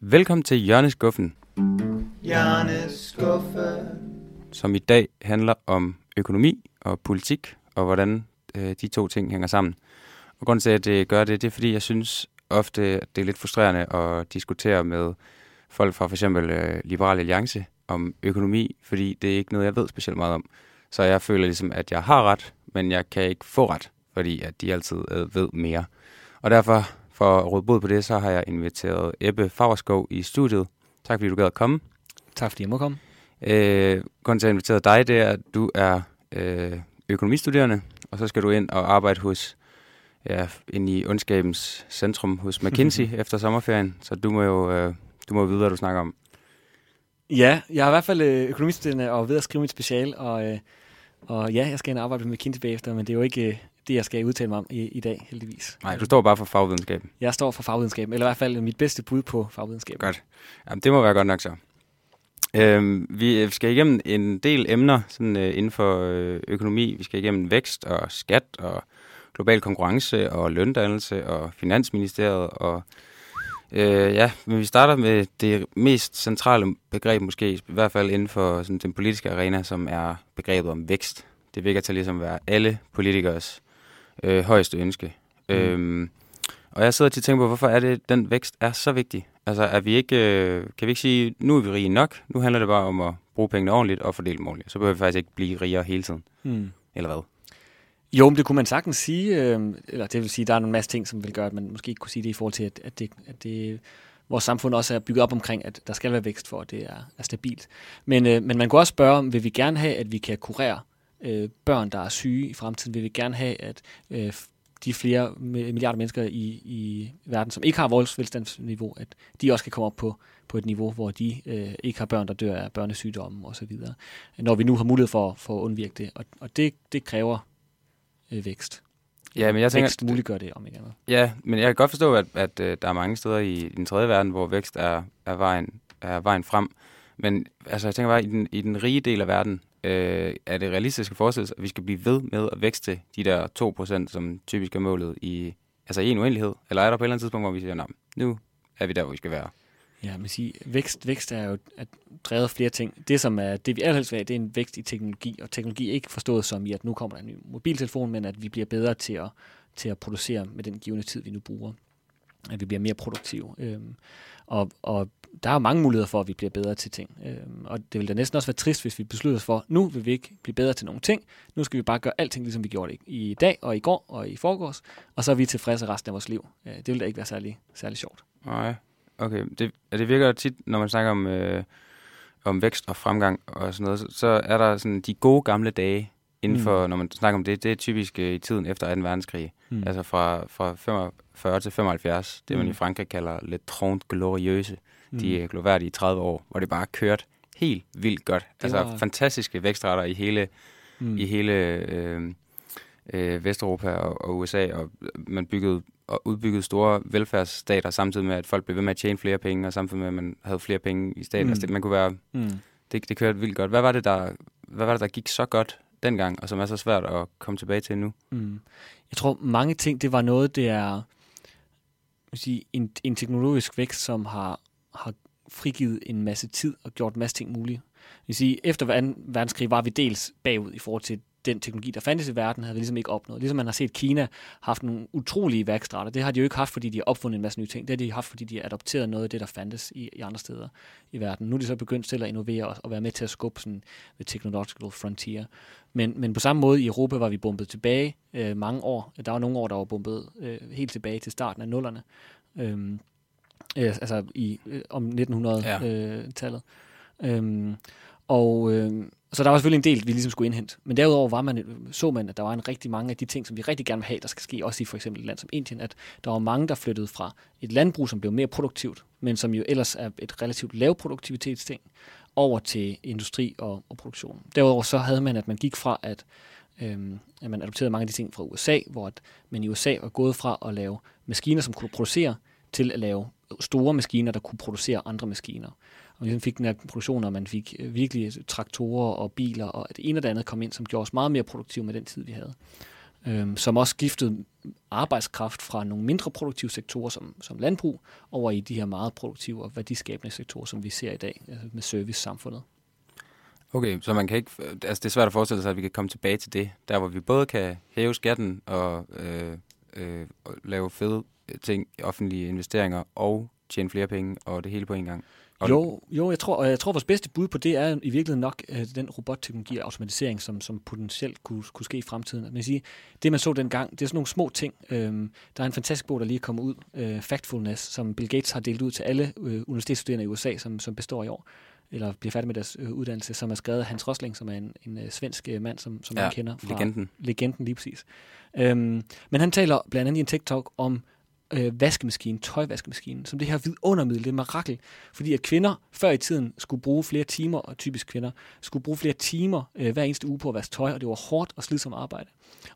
Velkommen til Hjørneskuffen, Hjørneskuffe. som i dag handler om økonomi og politik, og hvordan øh, de to ting hænger sammen. Og grunden til, at det gør det, det er, fordi jeg synes ofte, at det er lidt frustrerende at diskutere med folk fra for eksempel øh, Liberal Alliance om økonomi, fordi det er ikke noget, jeg ved specielt meget om. Så jeg føler ligesom, at jeg har ret, men jeg kan ikke få ret, fordi at de altid øh, ved mere. Og derfor, for at råde bod på det, så har jeg inviteret Ebbe Fagerskov i studiet. Tak fordi du gad at komme. Tak fordi jeg må komme. Øh, grunden til, at jeg inviterede dig, det er, at du er øh, økonomistuderende, og så skal du ind og arbejde hos, ja, ind i ondskabens centrum hos McKinsey efter sommerferien. Så du må jo øh, du må vide, hvad du snakker om. Ja, jeg er i hvert fald øh, økonomistuderende og ved at skrive mit special, og, øh, og ja, jeg skal ind og arbejde med McKinsey bagefter, men det er jo ikke øh, det, jeg skal udtale mig om i, i dag, heldigvis. Nej, du står bare for fagvidenskaben. Jeg står for fagvidenskab, eller i hvert fald mit bedste bud på fagvidenskab. Godt. Jamen, det må være godt nok så. Øhm, vi skal igennem en del emner sådan, øh, inden for øh, økonomi. Vi skal igennem vækst og skat og global konkurrence og løndannelse og finansministeriet. Og, øh, ja, men vi starter med det mest centrale begreb måske, i hvert fald inden for sådan, den politiske arena, som er begrebet om vækst. Det virker til ligesom at være alle politikers øh, højeste ønske. Mm. Øhm, og jeg sidder til at tænke på, hvorfor er det, den vækst er så vigtig? Altså, er vi ikke, øh, kan vi ikke sige, nu er vi rige nok, nu handler det bare om at bruge pengene ordentligt og fordele dem ordentligt. Så behøver vi faktisk ikke blive rigere hele tiden. Hmm. Eller hvad? Jo, men det kunne man sagtens sige, øh, eller det vil sige, der er en masse ting, som vil gøre, at man måske ikke kunne sige det i forhold til, at, at, det, at det, vores samfund også er bygget op omkring, at der skal være vækst for, at det er, er stabilt. Men, øh, men man kunne også spørge, vil vi gerne have, at vi kan kurere øh, børn, der er syge i fremtiden? Vil vi gerne have, at øh, de flere milliarder mennesker i, i verden, som ikke har vores velstandsniveau, at de også kan komme op på, på et niveau, hvor de øh, ikke har børn, der dør af børnesygdomme osv., når vi nu har mulighed for, for at undvirke det. Og, og det, det kræver øh, vækst. Ja, men jeg tænker, vækst muliggør det, om ikke andet. Ja, men jeg kan godt forstå, at, at, at der er mange steder i den tredje verden, hvor vækst er, er, vejen, er vejen frem. Men altså, jeg tænker bare, i den, i den rige del af verden, øh, er det realistisk at forestille sig, at vi skal blive ved med at vækste de der 2%, som typisk er målet i, altså i en uendelighed? Eller er der på et eller andet tidspunkt, hvor vi siger, at nu er vi der, hvor vi skal være? Ja, men siger, vækst, vækst er jo at drevet flere ting. Det, som er, det vi allerhelst vil have, det er en vækst i teknologi, og teknologi er ikke forstået som i, at nu kommer der en ny mobiltelefon, men at vi bliver bedre til at, til at producere med den givende tid, vi nu bruger. At vi bliver mere produktive. Øhm, og, og der er mange muligheder for, at vi bliver bedre til ting. Øh, og det ville da næsten også være trist, hvis vi beslutter os for, nu vil vi ikke blive bedre til nogle ting. Nu skal vi bare gøre alting, ligesom vi gjorde det i dag, og i går, og i forgårs. Og så er vi tilfredse resten af vores liv. Øh, det ville da ikke være særlig, særlig sjovt. Nej, okay. Det, det virker tit, når man snakker om, øh, om vækst og fremgang og sådan noget, så, så er der sådan de gode gamle dage inden for, mm. når man snakker om det, det er typisk øh, i tiden efter 2. verdenskrig. Mm. Altså fra, fra 45 til 75, det man mm. i Frankrig kalder le trente glorieuse. Mm. De gloværdige i 30 år, hvor det bare kørt helt vildt godt. Det altså var... fantastiske vækstrater i hele, mm. i hele øh, øh, Vesteuropa og, og USA, og man byggede og udbyggede store velfærdsstater, samtidig med, at folk blev ved med at tjene flere penge, og samtidig med, at man havde flere penge i staten. Mm. Altså det, man kunne være, mm. det, det kørte vildt godt. Hvad var det, der, hvad var det, der gik så godt dengang, og som er så svært at komme tilbage til nu? Mm. Jeg tror, mange ting, det var noget, det er sige, en, en teknologisk vækst, som har, har frigivet en masse tid og gjort en masse ting mulige. Jeg vil sige, efter 2. verdenskrig var vi dels bagud i forhold til den teknologi, der fandtes i verden, havde vi ligesom ikke opnået. Ligesom man har set Kina haft nogle utrolige værkstrater. Det har de jo ikke haft, fordi de har opfundet en masse nye ting. Det har de haft, fordi de har adopteret noget af det, der fandtes i, i andre steder i verden. Nu er de så begyndt selv at innovere og, og være med til at skubbe sådan the technological frontier. Men, men på samme måde i Europa var vi bumpet tilbage øh, mange år. Der var nogle år, der var bumpet øh, helt tilbage til starten af nullerne. Øhm, øh, altså i, øh, om 1900-tallet. Ja. Øh, øhm, og øh, så der var selvfølgelig en del, vi ligesom skulle indhente. Men derudover var man, så man, at der var en rigtig mange af de ting, som vi rigtig gerne vil have, der skal ske, også i for eksempel et land som Indien, at der var mange, der flyttede fra et landbrug, som blev mere produktivt, men som jo ellers er et relativt lav produktivitetsting, over til industri og, og produktion. Derudover så havde man, at man gik fra, at, øhm, at man adopterede mange af de ting fra USA, hvor at man i USA var gået fra at lave maskiner, som kunne producere, til at lave store maskiner, der kunne producere andre maskiner. Og vi ligesom fik den her produktion, og man fik øh, virkelig øh, traktorer og biler, og det ene og det andet kom ind, som gjorde os meget mere produktive med den tid, vi havde. Øhm, som også skiftede arbejdskraft fra nogle mindre produktive sektorer som, som landbrug over i de her meget produktive og værdiskabende sektorer, som vi ser i dag altså med service-samfundet. Okay, så man kan ikke, altså det er svært at forestille sig, at vi kan komme tilbage til det, der hvor vi både kan hæve skatten og øh, øh, lave fede ting, offentlige investeringer og tjene flere penge og det hele på en gang. Og jo, jo jeg, tror, og jeg tror, vores bedste bud på det er i virkeligheden nok uh, den robotteknologi og automatisering, som, som potentielt kunne, kunne ske i fremtiden. Man sige, det, man så dengang, det er sådan nogle små ting. Øhm, der er en fantastisk bog, der lige er kommet ud, uh, Factfulness, som Bill Gates har delt ud til alle uh, universitetsstuderende i USA, som, som består i år eller bliver færdig med deres uh, uddannelse, som er skrevet af Hans Rosling, som er en, en uh, svensk uh, mand, som, som ja, man kender fra legenden. legenden lige præcis. Øhm, men han taler blandt andet i en TikTok om øh, vaskemaskine, tøjvaskemaskine, som det her vidundermiddel, det mirakel. Fordi at kvinder før i tiden skulle bruge flere timer, og typisk kvinder, skulle bruge flere timer øh, hver eneste uge på at vaske tøj, og det var hårdt og slidsomt arbejde.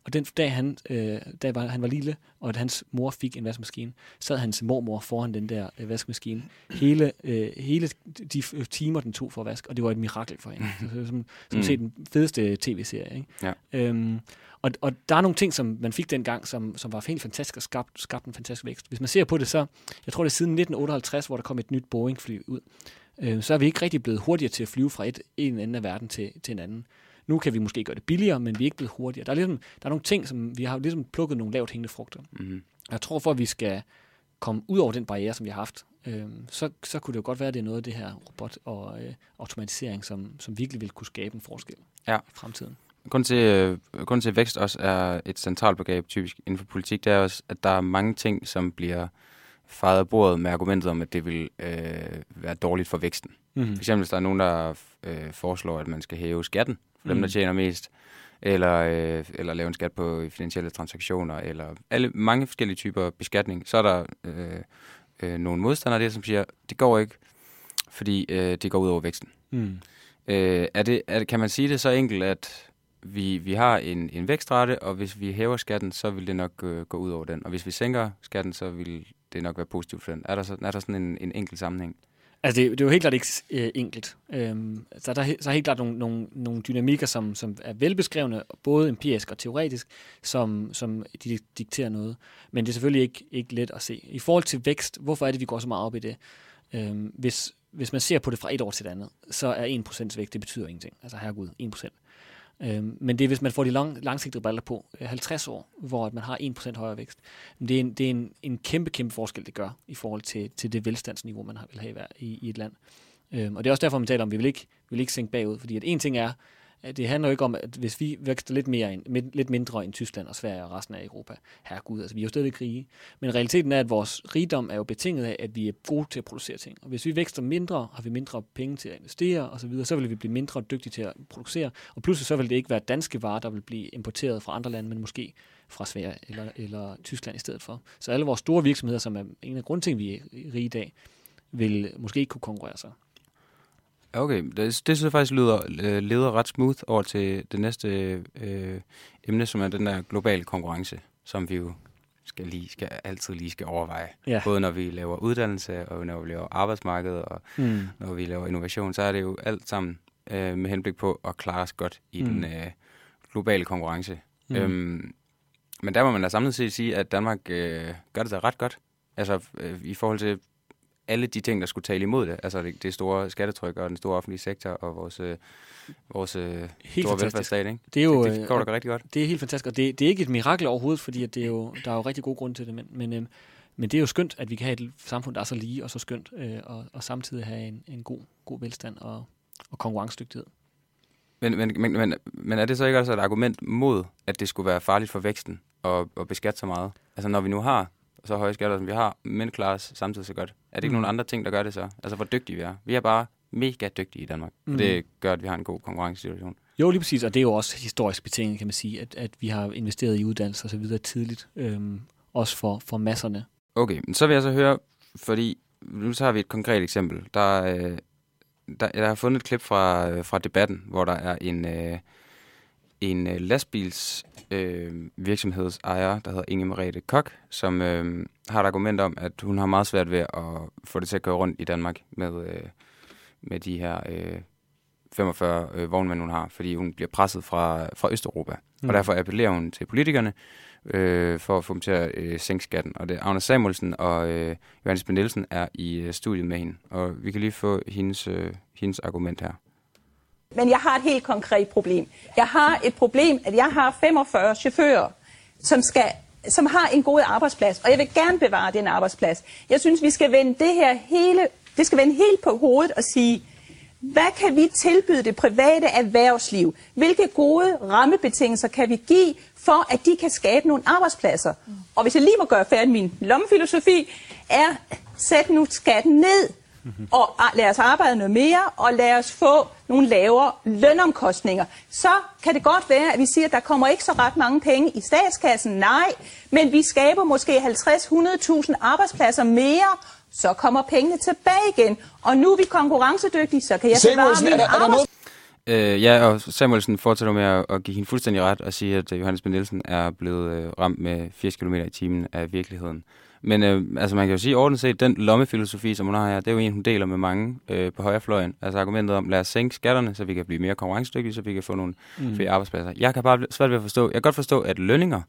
Og den dag, han, øh, da var, han var lille, og at hans mor fik en vaskemaskine, sad hans mormor foran den der øh, vaskemaskine. Hele, øh, hele de timer, den tog for at vaske, og det var et mirakel for hende. som som mm. set den fedeste tv-serie. Ikke? Ja. Øhm, og, og der er nogle ting, som man fik dengang, som, som var helt fantastisk og skabt, skabt en fantastisk vækst. Hvis man ser på det, så jeg tror det er siden 1958, hvor der kom et nyt Boeing-fly ud, øh, så er vi ikke rigtig blevet hurtigere til at flyve fra et, en ende af verden til, til en anden. Nu kan vi måske gøre det billigere, men vi er ikke blevet hurtigere. Der er, ligesom, der er nogle ting, som vi har ligesom plukket nogle lavt hængende frugter. Mm-hmm. Jeg tror, for at vi skal komme ud over den barriere, som vi har haft, øh, så, så kunne det jo godt være, at det er noget af det her robot og øh, automatisering, som, som virkelig vil kunne skabe en forskel ja. i fremtiden. Grunden til, øh, grunden til, at vækst også er et centralt begreb typisk inden for politik, det er også, at der er mange ting, som bliver fejret af bordet med argumentet om, at det vil øh, være dårligt for væksten. Mm-hmm. For eksempel, hvis der er nogen, der øh, foreslår, at man skal hæve skatten for dem, Mhm. der tjener mest, eller, øh, eller lave en skat på finansielle transaktioner, eller alle mange forskellige typer beskatning, så er der øh, øh, nogle modstandere der, som siger, det går ikke, fordi øh, det går ud over væksten. Mm. Øh, er det, er kan man sige det så enkelt, at vi, vi har en, en vækstrate, og hvis vi hæver skatten, så vil det nok øh, gå ud over den. Og hvis vi sænker skatten, så vil det nok være positivt for den. Er der, så, er der sådan en, en enkelt sammenhæng? Altså, det, det er jo helt klart ikke øh, enkelt. Øhm, så der, så er helt klart nogle, nogle, nogle dynamikker, som, som er velbeskrevne, både empirisk og teoretisk, som, som de dikterer noget. Men det er selvfølgelig ikke, ikke let at se. I forhold til vækst, hvorfor er det, vi går så meget op i det? Øhm, hvis, hvis man ser på det fra et år til et andet, så er 1% vækst, det betyder ingenting. Altså, herregud, 1%. Øhm, men det er, hvis man får de lang, langsigtede briller på, øh, 50 år, hvor at man har 1% højere vækst. Men det er, en, det er en, en kæmpe, kæmpe forskel, det gør i forhold til, til det velstandsniveau, man har, vil have i, i et land. Øhm, og det er også derfor, man taler om, at vi vil ikke, vi vil ikke sænke bagud. Fordi at en ting er, at det handler jo ikke om, at hvis vi vækster lidt, mere end, lidt mindre end Tyskland og Sverige og resten af Europa, herregud, altså vi er jo stadig rige. Men realiteten er, at vores rigdom er jo betinget af, at vi er gode til at producere ting. Og hvis vi vækster mindre, har vi mindre penge til at investere osv., så, videre, så vil vi blive mindre dygtige til at producere. Og pludselig så vil det ikke være danske varer, der vil blive importeret fra andre lande, men måske fra Sverige eller, eller Tyskland i stedet for. Så alle vores store virksomheder, som er en af grundtingene, vi er rige i dag, vil måske ikke kunne konkurrere sig. Okay, det, det synes jeg faktisk lyder, øh, leder ret smooth over til det næste øh, emne, som er den der globale konkurrence, som vi jo skal lige, skal, altid lige skal overveje. Ja. Både når vi laver uddannelse, og når vi laver arbejdsmarked, og Mm. når vi laver innovation, så er det jo alt sammen øh, med henblik på at klare os godt i Mm. den øh, globale konkurrence. Mm. Øhm, men der må man da samlet set sige, at Danmark øh, gør det da ret godt. Altså øh, i forhold til alle de ting, der skulle tale imod det. Altså det, det store skattetryk og den store offentlige sektor og vores, øh, vores øh, Helt store fantastisk. velfærdsstat. Ikke? Det er jo, det, det går øh, da rigtig godt. Det er helt fantastisk, og det, det er ikke et mirakel overhovedet, fordi at det er jo, der er jo rigtig god grund til det, men, men, øhm, men det er jo skønt, at vi kan have et samfund, der er så lige og så skønt, øh, og, og samtidig have en, en god, god velstand og, og konkurrencedygtighed. Men, men, men, men, men er det så ikke også et argument mod, at det skulle være farligt for væksten at, at beskatte så meget? Altså når vi nu har så høje skatter, som vi har, men klarer os samtidig så godt. Er det ikke Mm. mm. nogle andre ting, der gør det så? Altså hvor dygtige vi er. Vi er bare mega dygtige i Danmark. Mm. Mm. Det gør, at vi har en god konkurrencesituation. Jo, lige præcis, og det er jo også historisk betinget, kan man sige, at, at vi har investeret i uddannelse og så videre tidligt, øhm, også for, for masserne. Okay, men så vil jeg så høre, fordi nu tager vi et konkret eksempel. Der, øh, der, jeg har fundet et klip fra, øh, fra debatten, hvor der er en, øh, en øh, lastbils øh, virksomhedsejer, der hedder Inge Merete Kok, som øh, har et argument om, at hun har meget svært ved at få det til at køre rundt i Danmark med, øh, med de her øh, 45 øh, vognmænd, hun har, fordi hun bliver presset fra, fra Østeuropa. Mm. Og derfor appellerer hun til politikerne øh, for at få dem til at øh, sænke skatten. Og det er Agnes Samuelsen og øh, Johannes Nielsen er i øh, studiet med hende. Og vi kan lige få hendes, øh, hendes argument her. Men jeg har et helt konkret problem. Jeg har et problem, at jeg har 45 chauffører, som, skal, som har en god arbejdsplads, og jeg vil gerne bevare den arbejdsplads. Jeg synes, vi skal vende det her hele, det skal vende helt på hovedet og sige, hvad kan vi tilbyde det private erhvervsliv? Hvilke gode rammebetingelser kan vi give for, at de kan skabe nogle arbejdspladser? Og hvis jeg lige må gøre færdig min lommefilosofi, er sæt nu skatten ned, og ah, lad os arbejde noget mere, og lad os få nogle lavere lønomkostninger. Så kan det godt være, at vi siger, at der kommer ikke så ret mange penge i statskassen. Nej, men vi skaber måske 50-100.000 arbejdspladser mere, så kommer pengene tilbage igen. Og nu er vi konkurrencedygtige, så kan jeg bevare min noget, Øh, ja, og Samuelsen fortsætter med at, at give hende fuldstændig ret og sige, at Johannes Ben Nielsen er blevet øh, ramt med 80 km i timen af virkeligheden. Men øh, altså man kan jo sige, ordentligt set, den lommefilosofi, som hun har her, det er jo en, hun deler med mange øh, på højrefløjen. Altså argumentet om, lad os sænke skatterne, så vi kan blive mere konkurrencedygtige, så vi kan få nogle mm. flere arbejdspladser. Jeg kan bare svært ved at forstå, jeg kan godt forstå, at lønninger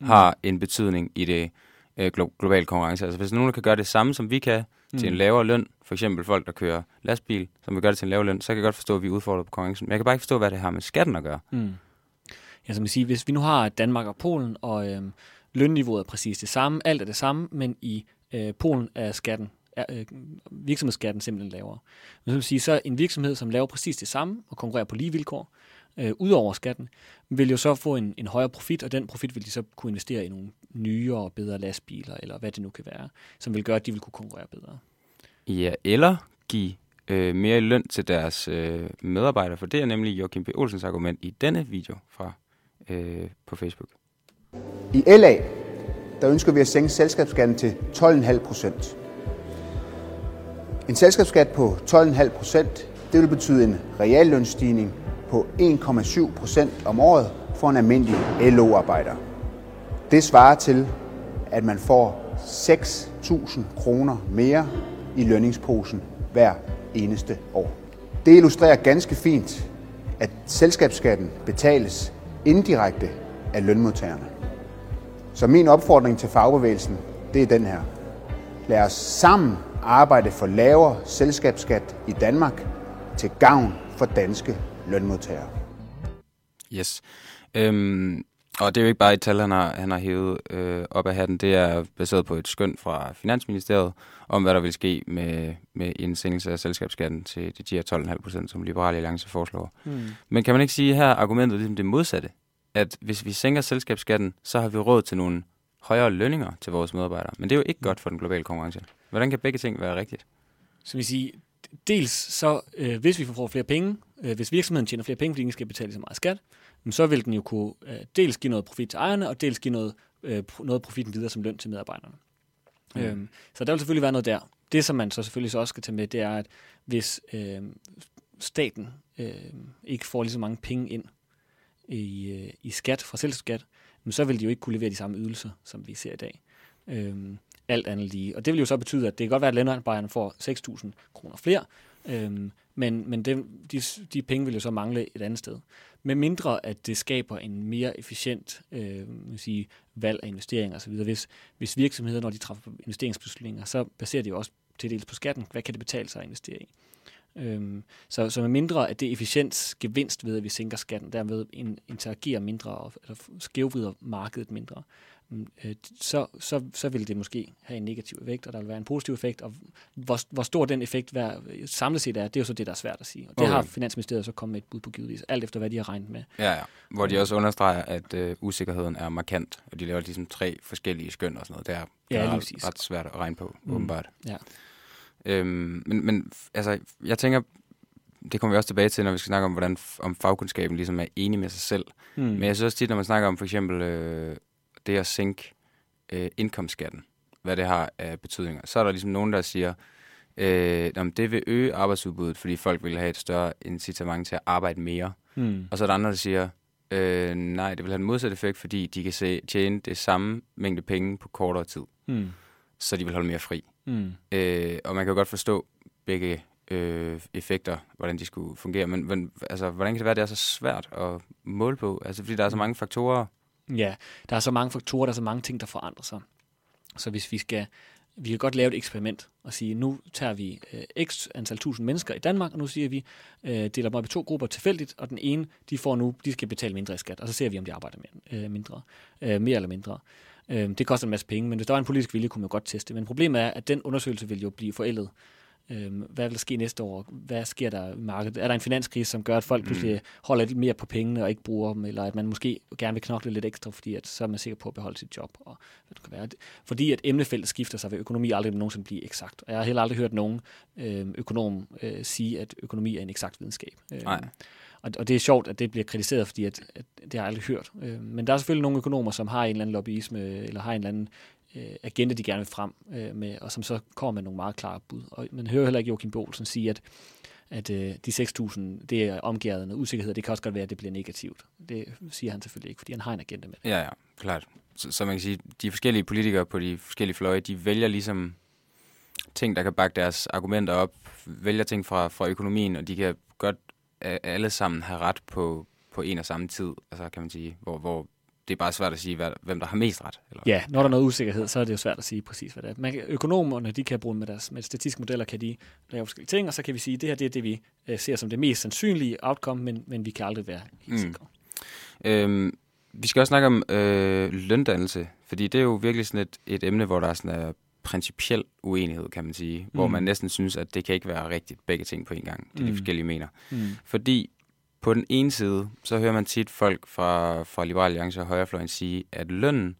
mm. har en betydning i det øh, glo- globale konkurrence. Altså hvis nogen kan gøre det samme, som vi kan, mm. til en lavere løn, for eksempel folk, der kører lastbil, som vil gøre det til en lavere løn, så kan jeg godt forstå, at vi er udfordret på konkurrencen. Men jeg kan bare ikke forstå, hvad det har med skatten at gøre. Mm. Ja, som jeg siger, hvis vi nu har Danmark og Polen, og øhm, lønniveauet er præcis det samme, alt er det samme, men i øh, Polen er skatten, er, øh, virksomhedsskatten simpelthen lavere. Men som sige, så en virksomhed, som laver præcis det samme og konkurrerer på lige vilkår, øh, ud over skatten, vil jo så få en, en højere profit, og den profit vil de så kunne investere i nogle nyere og bedre lastbiler, eller hvad det nu kan være, som vil gøre, at de vil kunne konkurrere bedre. Ja, eller give øh, mere i løn til deres øh, medarbejdere, for det er nemlig Joachim B. Olsens argument i denne video fra øh, på Facebook. I LA, der ønsker vi at sænke selskabsskatten til 12,5 procent. En selskabsskat på 12,5 procent, det vil betyde en reallønsstigning på 1,7 procent om året for en almindelig LO-arbejder. Det svarer til, at man får 6.000 kroner mere i lønningsposen hver eneste år. Det illustrerer ganske fint, at selskabsskatten betales indirekte af lønmodtagerne. Så min opfordring til fagbevægelsen, det er den her. Lad os sammen arbejde for lavere selskabsskat i Danmark til gavn for danske lønmodtagere. Yes. Øhm, og det er jo ikke bare et tal, han har, han har hævet øh, op af hatten. Det er baseret på et skøn fra Finansministeriet om, hvad der vil ske med, med en sænkelse af selskabsskatten til de 10 12,5 procent, som Liberale Alliance foreslår. Mm. Men kan man ikke sige her argumentet ligesom det modsatte? At hvis vi sænker selskabsskatten, så har vi råd til nogle højere lønninger til vores medarbejdere. Men det er jo ikke godt for den globale konkurrence. Hvordan kan begge ting være rigtigt? Så vil sige, dels så, øh, hvis vi får flere penge, øh, hvis virksomheden tjener flere penge, fordi den ikke skal betale så meget skat, så vil den jo kunne øh, dels give noget profit til ejerne, og dels give noget, øh, noget profitten videre som løn til medarbejderne. Mm. Øhm, så der vil selvfølgelig være noget der. Det, som man så selvfølgelig så også skal tage med, det er, at hvis øh, staten øh, ikke får lige så mange penge ind i, øh, i skat fra selskabsskat, men så vil de jo ikke kunne levere de samme ydelser, som vi ser i dag. Øhm, alt andet lige. Og det vil jo så betyde, at det kan godt være, at lønarbejderne får 6.000 kroner flere, øhm, men, men det, de, de penge vil jo så mangle et andet sted. Med mindre, at det skaber en mere efficient øh, sige, valg af investeringer osv. Hvis, hvis virksomheder, når de træffer investeringsbeslutninger, så baserer de jo også til dels på skatten. Hvad kan det betale sig at investere i? Øhm, så, så med mindre, at det er efficiensgevinst ved, at vi sænker skatten, derved in, interagerer mindre og eller skævvrider markedet mindre, mm, øh, så, så, så vil det måske have en negativ effekt, og der vil være en positiv effekt, og hvor, hvor stor den effekt vær, samlet set er, det er jo så det, der er svært at sige. Og det Okay. har Finansministeriet så kommet med et bud på givetvis, alt efter hvad de har regnet med. Ja, ja. Hvor de også understreger, at øh, usikkerheden er markant, og de laver ligesom tre forskellige skøn og sådan noget. Det er Ja, generelt præcis. ret svært at regne på, mm. åbenbart. Ja. Øhm, men, men altså, jeg tænker, det kommer vi også tilbage til, når vi skal snakke om, hvordan om fagkundskaben ligesom er enig med sig selv. Mm. Men jeg synes også tit, når man snakker om for eksempel øh, det at sænke øh, indkomstskatten, hvad det har af betydninger, så er der ligesom nogen, der siger, øh, om det vil øge arbejdsudbuddet, fordi folk vil have et større incitament til at arbejde mere. Mm. Og så er der andre, der siger, øh, nej, det vil have en modsat effekt, fordi de kan se, tjene det samme mængde penge på kortere tid, Mm. så de vil holde mere fri. Mm. Øh, og man kan jo godt forstå begge øh, effekter, hvordan de skulle fungere. Men, men altså, hvordan kan det være, at det er så svært at måle på? Altså, fordi der er så mange faktorer. Ja, der er så mange faktorer, der er så mange ting, der forandrer sig. Så hvis vi skal, vi kan godt lave et eksperiment og sige, nu tager vi øh, x antal tusind mennesker i Danmark, og nu siger vi, øh, deler dem op i to grupper tilfældigt, og den ene, de får nu, de skal betale mindre i skat, og så ser vi, om de arbejder mere, øh, mindre, øh, mere eller mindre. Øh, det koster en masse penge, men hvis der var en politisk vilje, kunne man godt teste. Men problemet er, at den undersøgelse vil jo blive forældet. Øh, hvad vil der ske næste år? Hvad sker der i markedet? Er der en finanskrise, som gør, at folk pludselig holder lidt mere på pengene og ikke bruger dem, eller at man måske gerne vil knokle lidt ekstra, fordi at, så er man sikker på at beholde sit job? Og hvad det kan være. Fordi at emnefeltet skifter sig, vil økonomi aldrig nogensinde blive eksakt. Og jeg har heller aldrig hørt nogen øh, økonom øh, sige, at økonomi er en eksakt videnskab. Øh, Nej. Og, og det er sjovt, at det bliver kritiseret, fordi at, at det har jeg aldrig hørt. Øh, men der er selvfølgelig nogle økonomer, som har en eller anden lobbyisme, eller har en eller anden øh, agenda, de gerne vil frem øh, med, og som så kommer med nogle meget klare bud. Og man hører heller ikke Joachim Bolsen sige, at, at øh, de 6.000, det er omgivet noget usikkerhed. Det kan også godt være, at det bliver negativt. Det siger han selvfølgelig ikke, fordi han har en agenda med det. Ja, ja, klart. Så, så man kan sige, de forskellige politikere på de forskellige fløje, de vælger ligesom ting, der kan bakke deres argumenter op, vælger ting fra, fra økonomien, og de kan godt alle sammen have ret på, på en og samme tid, altså kan man sige, hvor, hvor det er bare svært at sige, hvem der har mest ret. Eller? Ja, når der er noget usikkerhed, så er det jo svært at sige præcis, hvad det er. Man kan, økonomerne, de kan bruge med deres med statistiske modeller, kan de lave forskellige ting, og så kan vi sige, at det her det er det, vi øh, ser som det mest sandsynlige outcome, men, men vi kan aldrig være helt Mm. sikre. Øhm, vi skal også snakke om øh, løndannelse, fordi det er jo virkelig sådan et, et emne, hvor der er sådan en principiel uenighed, kan man sige. Mm. Hvor man næsten synes, at det kan ikke være rigtigt begge ting på en gang, det mm. de forskellige mener. Mm. Fordi på den ene side, så hører man tit folk fra, fra Liberal Alliance og Højrefløjen sige, at lønnen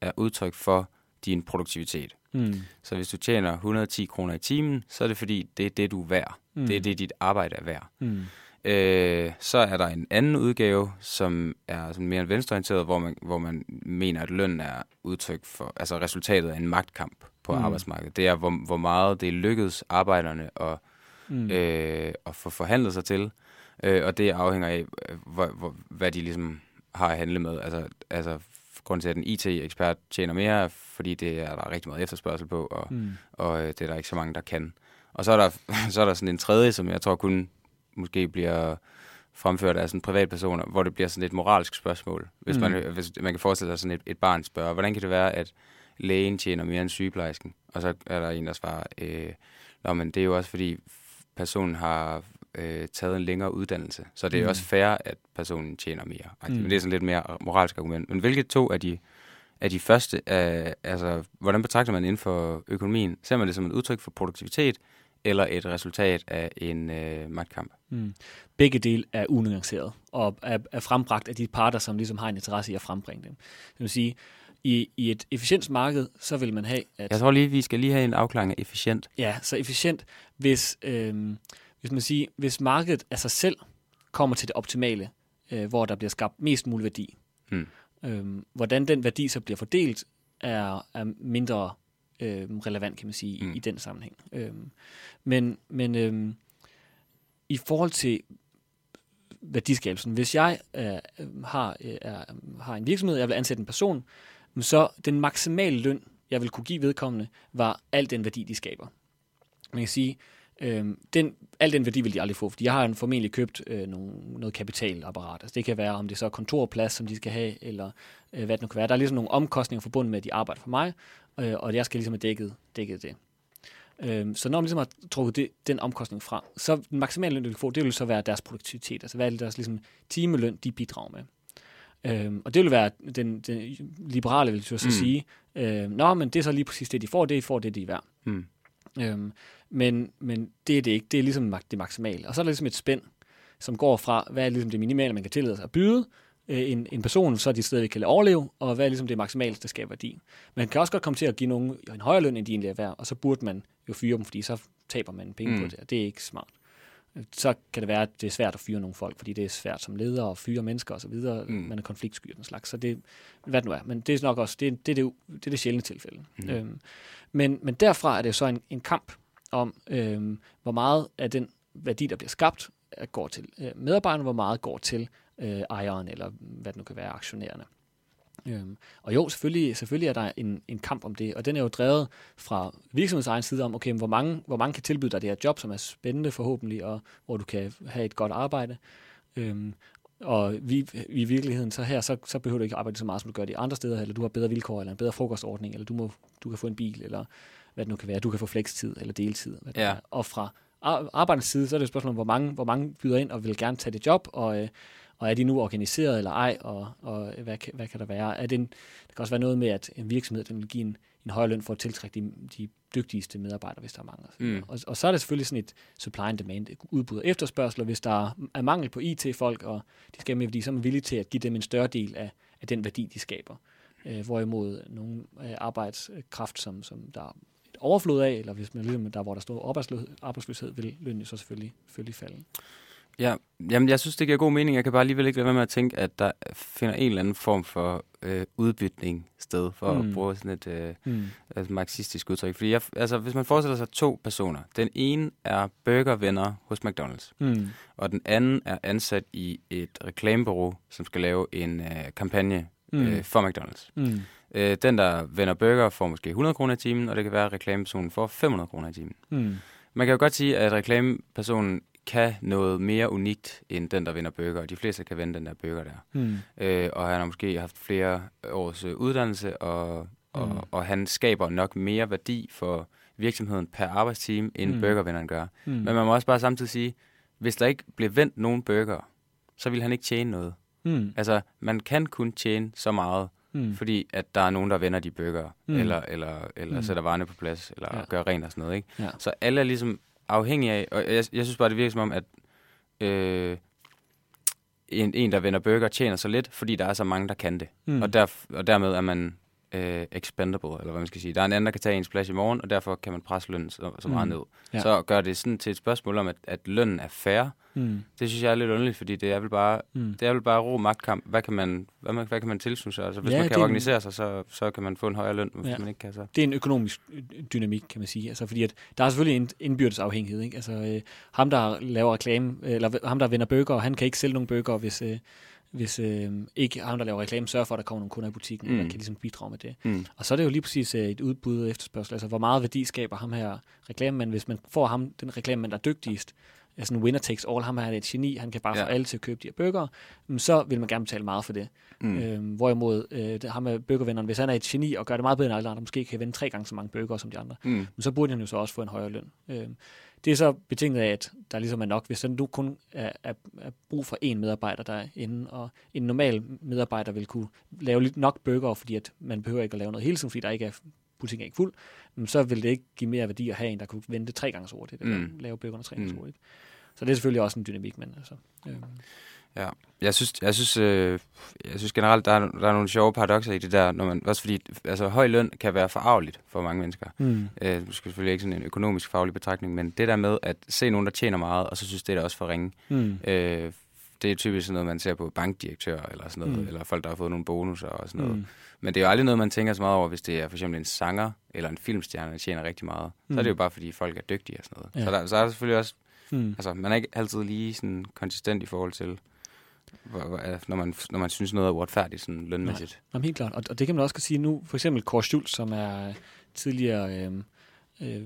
er udtryk for din produktivitet. Mm. Så hvis du tjener 110 kroner i timen, så er det fordi, det er det, du er værd. Mm. Mm. Det er det, dit arbejde er værd. Mm. Øh, så er der en anden udgave, som er sådan mere venstreorienteret, hvor man, hvor man mener, at løn er udtryk for, altså resultatet af en magtkamp på mm. Arbejdsmarkedet. Det er, hvor, hvor meget det lykkedes arbejderne at, Mm. øh, at få forhandlet sig til, øh, og det afhænger af, øh, hvor, hvor, hvad de ligesom har at handle med. Altså, altså grunden til, at en IT-ekspert tjener mere, er, fordi det er der rigtig meget efterspørgsel på, og, Mm. og øh, det er der ikke så mange, der kan. Og så er der, så er der sådan en tredje, som jeg tror kun måske bliver fremført af sådan privatpersoner, hvor det bliver sådan et moralsk spørgsmål. Hvis. Mm. man, hvis man kan forestille sig sådan et, et barn spørger, hvordan kan det være, at lægen tjener mere end sygeplejersken? Og så er der en, der svarer, øh, Nå, men det er jo også fordi personen har øh, taget en længere uddannelse, så det er mm. Også fair, at personen tjener mere. Mm. Mm. Men det er sådan lidt mere moralsk argument. Men hvilke to af de, af de første, øh, altså hvordan betragter man inden for økonomien? Ser man det som et udtryk for produktivitet, eller et resultat af en øh, magtkamp? Mm. Begge dele er unuanceret og er, er frembragt af de parter, som ligesom har en interesse i at frembringe dem. Det vil sige, i, i et efficiensmarked, så vil man have, at Jeg tror lige, vi skal lige have en afklaring af efficient. Ja, så efficient, hvis, øh, hvis man siger, hvis markedet af sig selv kommer til det optimale, øh, hvor der bliver skabt mest mulig værdi. Hmm. Øh, hvordan den værdi så bliver fordelt, er, er mindre øh, relevant, kan man sige, Hmm. i, i den sammenhæng. Øh, men men øh, i forhold til værdiskabelsen, hvis jeg øh, har, øh, er, har en virksomhed, jeg vil ansætte en person, så den maksimale løn, jeg vil kunne give vedkommende, var al den værdi, de skaber. Man kan sige, øh, den, al den værdi vil de aldrig få, fordi jeg har formentlig købt øh, nogle, noget kapitalapparat. Altså det kan være, om det så er kontorplads, som de skal have, eller øh, hvad det nu kan være. Der er ligesom nogle omkostninger forbundet med, at de arbejder for mig, øh, og jeg skal ligesom have dækket, dækket det. Øh, så når man ligesom har trukket det, den omkostning fra, så den maksimale løn, de vil få, det vil så være deres produktivitet. Altså hvad er det deres ligesom, timeløn, de bidrager med. Øhm, og det vil være, den, den liberale vil så Mm. mm. sige, øh, nå, men det er så lige præcis det, de får, det de får, det de er værd. Hmm. Øhm, men, men det er det ikke. Det er ligesom det maksimale. Og så er der ligesom et spænd, som går fra, hvad er ligesom det minimale, man kan tillade sig at byde øh, en, en person, så de stadig kan overleve, og hvad er ligesom det maksimale, der skaber værdi. Man kan også godt komme til at give nogen en højere løn, end de egentlig er værd, og så burde man jo fyre dem, fordi så taber man penge Mm. mm. på det, og det er ikke smart. Så kan det være, at det er svært at fyre nogle folk, fordi det er svært som leder at fyre mennesker osv. Mm. Man er konfliktsky og den slags. Så det, hvad det nu er. Men det er nok også, det, det, det, det, er det sjældne tilfælde. Mm. Øhm, men, men derfra er det jo så en, en kamp om, øhm, hvor meget af den værdi, der bliver skabt, går til øh, medarbejderne, hvor meget går til øh, ejeren, eller hvad det nu kan være, aktionærerne. Øhm, og jo, selvfølgelig, selvfølgelig er der en, en kamp om det, og den er jo drevet fra virksomhedens egen side om, okay, hvor mange, hvor mange kan tilbyde dig det her job, som er spændende forhåbentlig, og hvor du kan have et godt arbejde. Øhm, og vi, i virkeligheden, så her, så, så behøver du ikke arbejde så meget, som du gør det andre steder, eller du har bedre vilkår, eller en bedre frokostordning, eller du, må, du kan få en bil, eller hvad det nu kan være. Du kan få flekstid eller deltid. Hvad Ja. Og fra ar- arbejdernes side, så er det et spørgsmål om, hvor mange, hvor mange byder ind og vil gerne tage det job, og, øh, og er de nu organiseret eller ej, og, og hvad, kan- hvad kan der være? Er det en, der kan også være noget med, at en virksomhed den vil give en, en højere løn for at tiltrække de, de dygtigste medarbejdere, hvis der er mange. Mm. Og, og så er der selvfølgelig sådan et supply and demand, udbud og efterspørgsel, og hvis der er mangel på IT-folk, og de skal med værdi, så er man villig til at give dem en større del af, af den værdi, de skaber. Øh, hvorimod nogle øh, arbejdskraft, som, som der er et overflod af, eller hvis man ligesom der, hvor der står arbejdsløshed, arbejdsløshed vil lønnen så selvfølgelig, selvfølgelig falde. Ja, jamen jeg synes, det giver god mening. Jeg kan bare alligevel ikke lade være med at tænke, at der finder en eller anden form for øh, udbytning sted, for mm. Mm. at bruge sådan et øh, Hmm. altså marxistisk udtryk. Fordi jeg, altså, hvis man forestiller sig to personer. Den ene er burgervenner hos McDonald's, Hmm. og den anden er ansat i et reklamebureau, som skal lave en øh, kampagne Mm. øh, for McDonald's. Hmm. Øh, den, der vender burger, får måske 100 kroner i timen, og det kan være, at reklamepersonen får 500 kroner i timen. Hmm. Man kan jo godt sige, at reklamepersonen kan noget mere unikt, end den, der vinder burger, og de fleste kan vende den der burger der. Hmm. Øh, og han har måske haft flere års øh, uddannelse, og, og, Mm. mm. og han skaber nok mere værdi for virksomheden per arbejdstime, end Mm. mm. burgervinderen gør. Mm. Men man må også bare samtidig sige, hvis der ikke blev vendt nogen burger, så vil han ikke tjene noget. Hmm. Altså, man kan kun tjene så meget, Hmm. fordi at der er nogen, der vender de burger, Mm. mm. eller, eller, eller Mm. mm. sætter varerne på plads, eller ja. gør rent og sådan noget. Ikke? Ja. Så alle er ligesom afhængige af, og jeg, jeg synes bare, det virker som om, at øh, en, en, der vender burger, tjener så lidt, fordi der er så mange, der kan det. Mm. Og, der, og dermed er man øh, expendable, eller hvad man skal sige. Der er en anden, der kan tage ens plads i morgen, og derfor kan man presse lønnen så, så meget Mm. ned. Ja. Så gør det sådan til et spørgsmål om, at, at lønnen er fair. Hmm. Det synes jeg er lidt underligt, fordi det er vel bare, Hmm. det er vel bare ro magtkamp. Hvad kan man, hvad, man, hvad kan man tilslutte sig? Altså, hvis Ja, man kan er en- organisere sig, så, så kan man få en højere løn, hvis Ja. ja. man ikke kan. Så. det er en økonomisk øh, dynamik, kan man sige. Altså, fordi at der er selvfølgelig en indbyrdes afhængighed. Ikke? Altså, øh, ham, der laver reklame, øh, eller ham, der vender bøger, han kan ikke sælge nogen bøger, hvis, øh, hvis øh, ikke ham, der laver reklame, sørger for, at der kommer nogle kunder i butikken, mm. Mm. eller kan ligesom bidrage med det. Mm. Og så er det jo lige præcis øh, et udbud og efterspørgsel. Altså, hvor meget værdi skaber ham her reklamemand, hvis man får ham, den reklamemand, der er dygtigst, altså en winner takes all, ham her er et geni, han kan bare ja. få alle til at købe de her bøger, så vil man gerne betale meget for det. Mm. Mm. Øhm, hvorimod øh, ham med bøgervenderen, hvis han er et geni og gør det meget bedre end alle andre, måske kan vende tre gange så mange bøger som de andre, Mm. men så burde han jo så også få en højere løn. Øhm, det er så betinget af, at der ligesom er nok, hvis der nu kun er, er, er brug for én medarbejder derinde, og en normal medarbejder vil kunne lave lidt nok bøger, fordi at man behøver ikke at lave noget hele tiden, fordi der ikke er butikken er ikke fuld, men så vil det ikke give mere værdi at have en, der kunne vente tre gange så hurtigt, eller Mm. lave bøgerne tre gange så Mm. hurtigt. Så det er selvfølgelig også en dynamik, men altså... Øhm, Ja, jeg synes, jeg synes, øh, jeg synes generelt, der er, der er nogle sjove paradoxer i det der, når man, også fordi altså, høj løn kan være forarveligt for mange mennesker. mm. Øh, du skal selvfølgelig ikke sådan en økonomisk faglig betragtning, men det der med at se nogen, der tjener meget, og så synes det er også for ringe. Mm. Øh, det er typisk sådan noget, man ser på bankdirektører eller sådan noget, Mm. mm. eller folk, der har fået nogle bonusser og sådan noget. Mm. Mm. Men det er jo aldrig noget, man tænker så meget over, hvis det er for eksempel en sanger eller en filmstjerne, der tjener rigtig meget. Mm. Så er det jo bare, fordi folk er dygtige og sådan noget. Ja. Så, der, så er der selvfølgelig også, Mm. altså man er ikke altid lige sådan konsistent i forhold til, når, man, når man synes noget er uretfærdigt sådan lønmæssigt. Jamen, helt klart. Og, og det kan man også sige nu. For eksempel Kåre Schultz, som er tidligere øh, øh,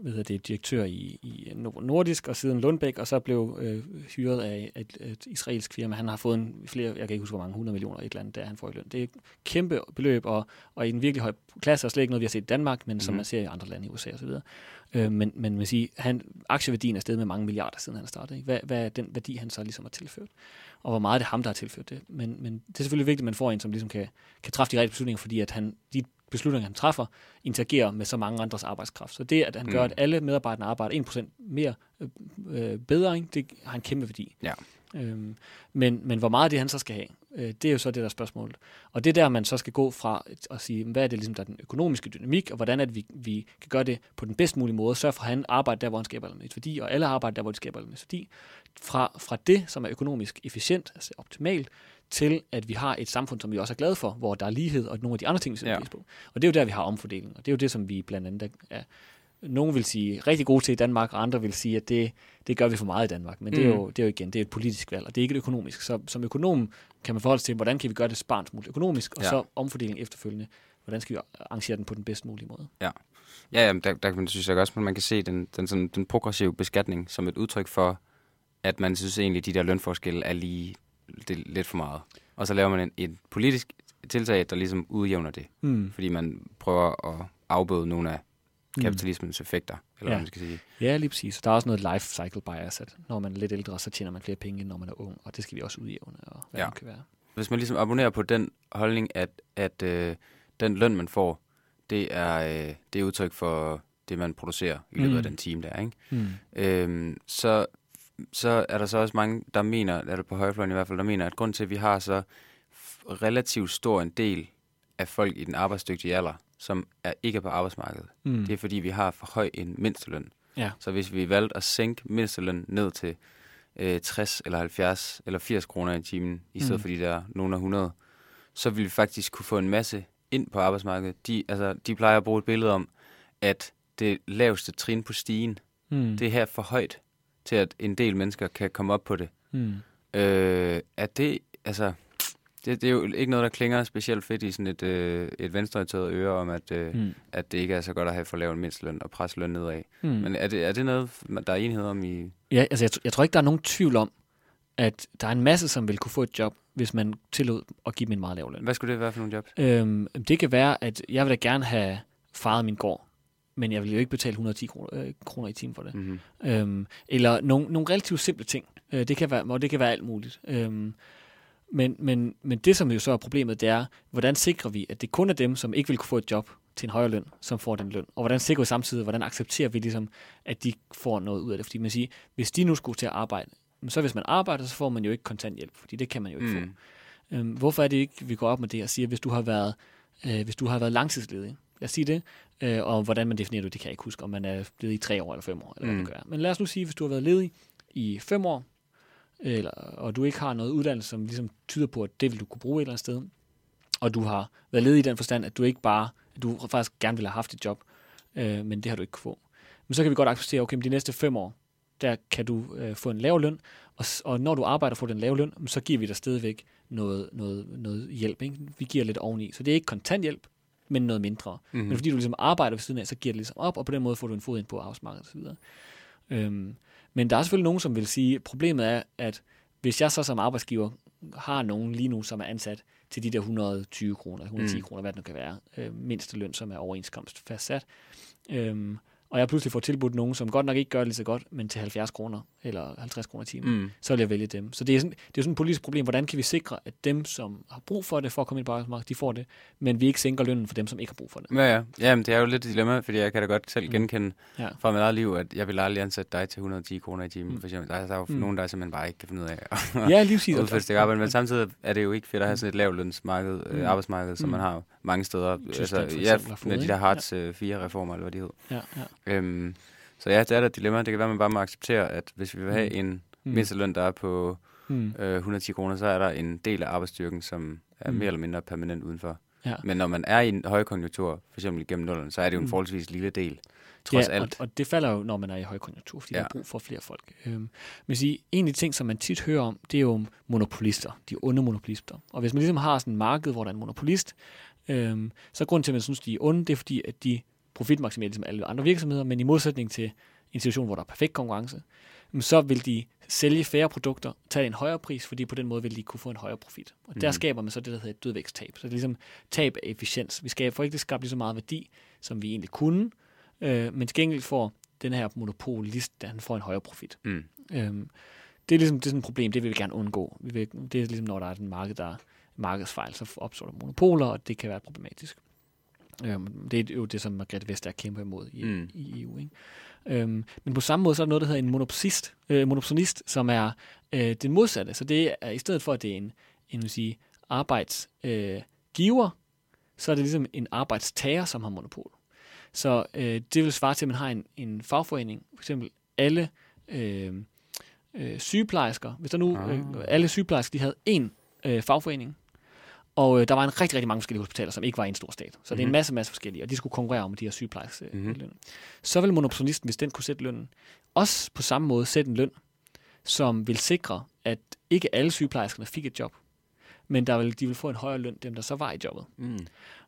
hvad hedder det, direktør i, i Nordisk, og siden Lundbæk, og så blev øh, hyret af et, et israelsk firma. Han har fået en flere, jeg kan ikke huske, hvor mange 100 millioner et eller andet, der han får i løn. Det er et kæmpe beløb, og, og i en virkelig høj klasse, og slet ikke noget, vi har set i Danmark, men mm. som Mhm. man ser i andre lande i USA osv. Øh, men, men man siger, han, aktieværdien er steget med mange milliarder, siden han startede. Ikke? Hvad, hvad er den værdi, han så ligesom har tilført? Og hvor meget er det ham, der har tilført det? Men, men det er selvfølgelig vigtigt, at man får en, som ligesom kan, kan træffe de rigtige beslutninger, fordi at han, de beslutninger, han træffer, interagerer med så mange andres arbejdskraft. Så det, at han mm. gør, at alle medarbejderne arbejder 1% mere øh, øh, bedre, ikke? det har en kæmpe værdi. Ja. Øhm, men, men hvor meget af det han så skal have, øh, det er jo så det der er spørgsmål. Og det er der, man så skal gå fra at sige, hvad er det ligesom, der er den økonomiske dynamik, og hvordan det, vi, vi kan gøre det på den bedst mulige måde, sørge for, at han arbejder der, hvor han skaber allermest værdi, og alle arbejder der, hvor de skaber allermest værdi. Fra, fra det, som er økonomisk efficient, altså optimalt, til at vi har et samfund, som vi også er glade for, hvor der er lighed og nogle af de andre ting, vi sætter Ja. på. Og det er jo der, vi har omfordeling, og det er jo det, som vi blandt andet er, nogen vil sige rigtig gode til i Danmark, og andre vil sige, at det, det gør vi for meget i Danmark. Men mm. det, er jo, Mm. det er jo igen, det er et politisk valg, og det er ikke et økonomisk. Så som økonom kan man forholde sig til, hvordan kan vi gøre det sparens muligt økonomisk, og Ja. så omfordeling efterfølgende, hvordan skal vi arrangere den på den bedst mulige måde. Ja, ja der, der kan man synes jeg også, at man kan se den, den, sådan, den progressive beskatning som et udtryk for, at man synes egentlig, at de der lønforskelle er lige det er lidt for meget. Og så laver man en, et politisk tiltag, der ligesom udjævner det. Mm. Fordi man prøver at afbøde nogle af kapitalismens effekter, eller Ja. hvad man skal sige. Ja, lige præcis. Der er også noget life cycle bias, at når man er lidt ældre, så tjener man flere penge, end når man er ung, og det skal vi også udjævne, og hvad Ja. det kan være. Hvis man ligesom abonnerer på den holdning, at, at øh, den løn, man får, det er, øh, det er udtryk for det, man producerer i løbet mm. af Mm. den time der, ikke? Mm. Øhm, så, så er der så også mange, der mener, eller på højrefløjen i hvert fald, der mener, at grund til, at vi har så relativt stor en del af folk i den arbejdsdygtige alder, som er ikke på arbejdsmarkedet, Mm. det er fordi, vi har for høj en mindsteløn. Ja. Så hvis vi valgte at sænke mindsteløn ned til øh, 60 eller 70 eller 80 kroner i timen, i stedet Mm. for de der nogle af 100, så ville vi faktisk kunne få en masse ind på arbejdsmarkedet. De, altså, de plejer at bruge et billede om, at det laveste trin på stigen, Mm. det er her for højt til, at en del mennesker kan komme op på det. Mm. Øh, at det, altså, det, det er jo ikke noget, der klinger specielt fedt i sådan et, øh, et venstreorienteret øre om, at, øh, mm. At det ikke er så godt at have for lav en mindsteløn og presse løn nedad. Mm. Men er det, er det noget, der er enighed om i... Ja, altså jeg, jeg tror ikke, der er nogen tvivl om, at der er en masse, som vil kunne få et job, hvis man tillod at give dem en meget lav løn. Hvad skulle det være for nogle jobs? Øhm, det kan være, at jeg vil da gerne have faret min gård, men jeg vil jo ikke betale 110 kroner, øh, kroner i timen for det. Mm-hmm. Øhm, eller nogle, nogle relativt simple ting. Øh, det kan være, og det kan være alt muligt. Øhm, men, men, men det, som jo så er problemet, det er, hvordan sikrer vi, at det kun er dem, som ikke vil kunne få et job til en højere løn, som får den løn? Og hvordan sikrer vi samtidig, hvordan accepterer vi ligesom, at de får noget ud af det? Fordi man siger, hvis de nu skulle til at arbejde, så hvis man arbejder, så får man jo ikke kontanthjælp, fordi det kan man jo ikke få. Mm. Øhm, hvorfor er det ikke, vi går op med det og siger, hvis du har været, øh, hvis du har været langtidsledig, lad os sige det, øh, og hvordan man definerer det, det kan jeg ikke huske, om man er ledig i tre år eller fem år, eller hvad Mm. det gør. Men lad os nu sige, hvis du har været ledig i fem år, eller, og du ikke har noget uddannelse, som ligesom tyder på, at det vil du kunne bruge et eller andet sted, og du har været ledig i den forstand, at du ikke bare, at du faktisk gerne ville have haft et job, øh, men det har du ikke kunne få. Men så kan vi godt acceptere, okay, men de næste fem år, der kan du øh, få en lav løn, og, og når du arbejder for den lave løn, så giver vi dig stadigvæk noget, noget, noget hjælp. Ikke? Vi giver lidt oveni. Så det er ikke kontanthjælp, men noget mindre. Mm. Men fordi du ligesom arbejder ved siden af, så giver det ligesom op, og på den måde får du en fod ind på arbejdsmarkedet osv. Øhm, men der er selvfølgelig nogen, som vil sige, at problemet er, at hvis jeg så som arbejdsgiver har nogen lige nu, som er ansat til de der 120 kroner, 110 mm. kroner, hvad det nu kan være, øh, mindste løn, som er overenskomst fastsat, øhm, og jeg pludselig får tilbudt nogen, som godt nok ikke gør det lige så godt, men til 70 kroner eller 50 kroner i timen, Mm. så vil jeg vælge dem. Så det er, sådan, det er sådan et politisk problem. Hvordan kan vi sikre, at dem, som har brug for det for at komme ind på arbejdsmarkedet, de får det, men vi ikke sænker lønnen for dem, som ikke har brug for det? Ja, ja. Jamen, det er jo lidt et dilemma, fordi jeg kan da godt selv Mm. genkende Ja. fra mit eget liv, at jeg vil aldrig ansætte dig til 110 kroner i timen. Mm. For eksempel. Der, der er jo Mm. nogen, der simpelthen bare ikke kan finde ud af at Ja, lige udføre et stykke arbejde. Men samtidig er det jo ikke fedt at have sådan et lavlønsmarked, Mm. øh, arbejdsmarked, som Mm. man har mange steder. Tyskland altså, ja, med de der Hartz øh, 4-reformer, eller hvad de hed. Ja, ja. Øhm, så ja, det er da et dilemma. Det kan være, at man bare må acceptere, at hvis vi vil have Mm. en Mm. mindsteløn, der er på Mm. øh, 110 kroner, så er der en del af arbejdsstyrken, som er Mm. mere eller mindre permanent udenfor. Ja. Men når man er i en højkonjunktur, for eksempel gennem nullerne, så er det jo en Mm. forholdsvis lille del, trods ja, alt. Og, og det falder jo, når man er i højkonjunktur, fordi ja. Der er brug for flere folk. Øhm, men sige, en af de ting, som man tit hører om, det er jo monopolister, de onde monopolister. Og hvis man ligesom har sådan et marked, hvor der er en monopolist, øhm, så er grunden til, at man synes, de er onde, det er fordi, at de profitmaksimerer ligesom alle andre virksomheder, men i modsætning til en situation, hvor der er perfekt konkurrence, så vil de sælge færre produkter, tage en højere pris, fordi på den måde vil de kunne få en højere profit. Og der Mhm. skaber man så det, der hedder et dødvæksttab. Så det er ligesom tab af efficiens. Vi skaber, får ikke skabt lige så meget værdi, som vi egentlig kunne, øh, men til gengæld får den her monopolist, han får en højere profit. Mm. Øhm, det er ligesom det er sådan et problem, det vil vi gerne undgå. Vi vil, det er ligesom, når der er en marked, der er markedsfejl, så opstår der monopoler, og det kan være problematisk. Øhm, det er jo det, som Margrethe Vestager kæmper imod i, Mm. i EU. Ikke? Øhm, men på samme måde, så er der noget, der hedder en monopolist, øh, monopolist som er øh, det modsatte. Så det er, i stedet for, at det er en, en vil sige, arbejdsgiver, øh, så er det ligesom en arbejdstager, som har monopol. Så øh, det vil svare til, at man har en, en fagforening, for eksempel alle øh, øh, sygeplejersker. Hvis der nu Ah. øh, alle sygeplejersker, de havde én øh, fagforening, Og øh, der var en rigtig, rigtig mange forskellige hospitaler, som ikke var i en stor stat. Så mm-hmm. det er en Mhm. masse, masse forskellige, og de skulle konkurrere om de her sygeplejerskes øh, Mhm. mm-hmm. løn. Så vil monopolisten, hvis den kunne sætte lønnen, også på samme måde sætte en løn, som vil sikre, at ikke alle sygeplejerskerne fik et job, men der vil, de vil få en højere løn, dem der så var i jobbet. Mm.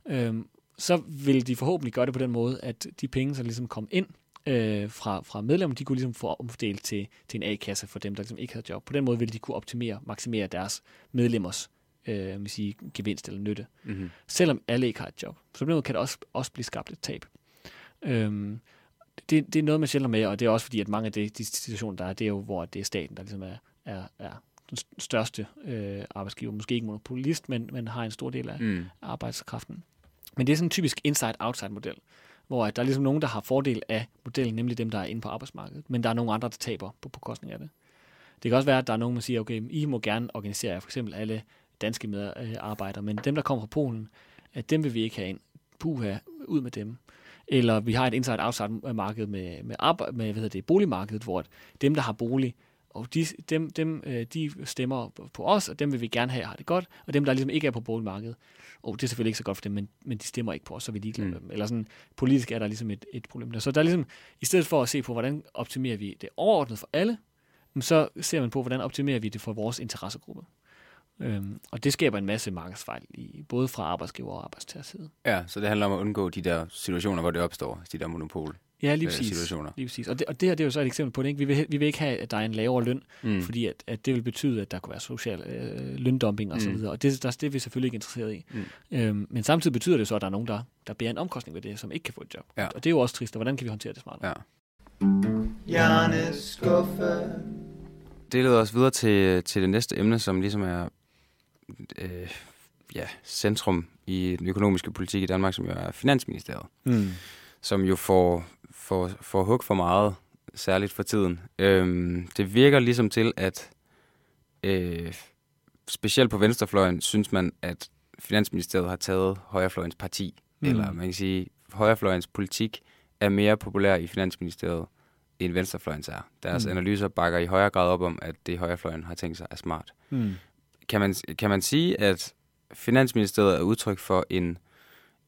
Øhm, så vil de forhåbentlig gøre det på den måde, at de penge, som ligesom kom ind øh, fra, fra medlemmer, de kunne ligesom få omfordelt til, til en A-kasse for dem, der ligesom ikke havde job. På den måde vil de kunne optimere, maksimere deres medlemmers øh, vil sige, gevinst eller nytte, Mm-hmm. selvom alle ikke har et job. Så på den måde kan der også, også blive skabt et tab. Øhm, det, det er noget, man sjældent med, og det er også fordi, at mange af de, de situationer, der er, det er jo, hvor det er staten, der ligesom er, er, er den største øh, arbejdsgiver. Måske ikke monopolist, men, men har en stor del af, Mm. arbejdskraften. Men det er sådan en typisk inside-outside-model, hvor at der er ligesom nogen, der har fordel af modellen, nemlig dem, der er inde på arbejdsmarkedet, men der er nogle andre, der taber på bekostning af det. Det kan også være, at der er nogen, der siger, okay, I må gerne organisere jer, for eksempel alle danske medarbejdere, men dem, der kommer fra Polen, at dem vil vi ikke have ind. Puha, ud med dem. Eller vi har et inside-outside-marked med, med, arbejde, med hvad hedder det, boligmarkedet, hvor dem, der har bolig, og de, dem, dem, øh, de stemmer på os, og dem vil vi gerne have, har det godt. Og dem, der ligesom ikke er på boligmarkedet, og det er selvfølgelig ikke så godt for dem, men, men de stemmer ikke på os, så vi ligeglade Mm. med dem. Eller sådan, politisk er der ligesom et, et problem der. Så der er ligesom, i stedet for at se på, hvordan optimerer vi det overordnet for alle, så ser man på, hvordan optimerer vi det for vores interessegruppe. Øhm, og det skaber en masse markedsfejl, i, både fra arbejdsgiver og arbejdstagerside. Ja, så det handler om at undgå de der situationer, hvor det opstår, de der monopol. Ja, lige øh, præcis. situationer. Lige præcis. Og, det, og det her det er jo så et eksempel på det. Ikke? Vi, vil, vi vil ikke have, at der er en lavere løn, Mm. fordi at, at det vil betyde, at der kunne være social øh, løndumping og så Mm. videre. Og det, der, det er vi selvfølgelig ikke interesseret i. Mm. Øhm, men samtidig betyder det så, at der er nogen, der, der bærer en omkostning ved det, som ikke kan få et job. Ja. Og det er jo også trist, og hvordan kan vi håndtere det smartere? Ja. Hjernes skuffe. Det leder os videre til, til det næste emne, som ligesom er øh, ja, centrum i den økonomiske politik i Danmark, som jo er Finansministeriet, Mm. som jo får, får, får hug for meget, særligt for tiden. Øhm, det virker ligesom til, at øh, specielt på venstrefløjen synes man, at Finansministeriet har taget højrefløjens parti. Mm. Eller man kan sige, højrefløjens politik er mere populær i Finansministeriet, end venstrefløjens er. Deres. Mm. analyser bakker i højere grad op om, at det højrefløjen har tænkt sig er smart. Mm. Kan man, kan man sige, at Finansministeriet er udtryk for en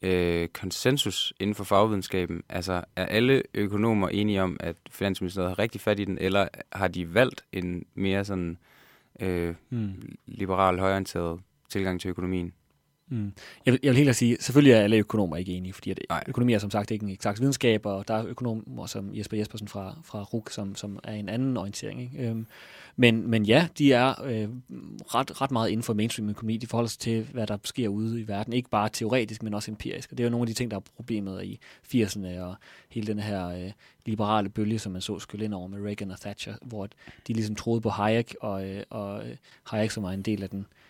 øh, konsensus inden for fagvidenskaben? Altså, er alle økonomer enige om, at Finansministeriet har rigtig fat i den, eller har de valgt en mere sådan øh, Mm. liberal, højorienteret tilgang til økonomien? Mm. Jeg, vil, jeg vil helt sige, selvfølgelig er alle økonomer ikke enige, fordi at Nej. økonomi er som sagt ikke en eksakt videnskab, og der er økonomer som Jesper Jespersen fra, fra RUK, som, som er en anden orientering. Ikke? Øhm, men, men ja, de er øh, ret, ret meget inden for mainstream økonomi. De forholder sig til, hvad der sker ude i verden. Ikke bare teoretisk, men også empirisk. Og det er jo nogle af de ting, der er problemet i 80'erne og hele den her øh, liberale bølge, som man så skylle ind over med Reagan og Thatcher, hvor de ligesom troede på Hayek, og, øh, og øh, Hayek, som var en del af den øh,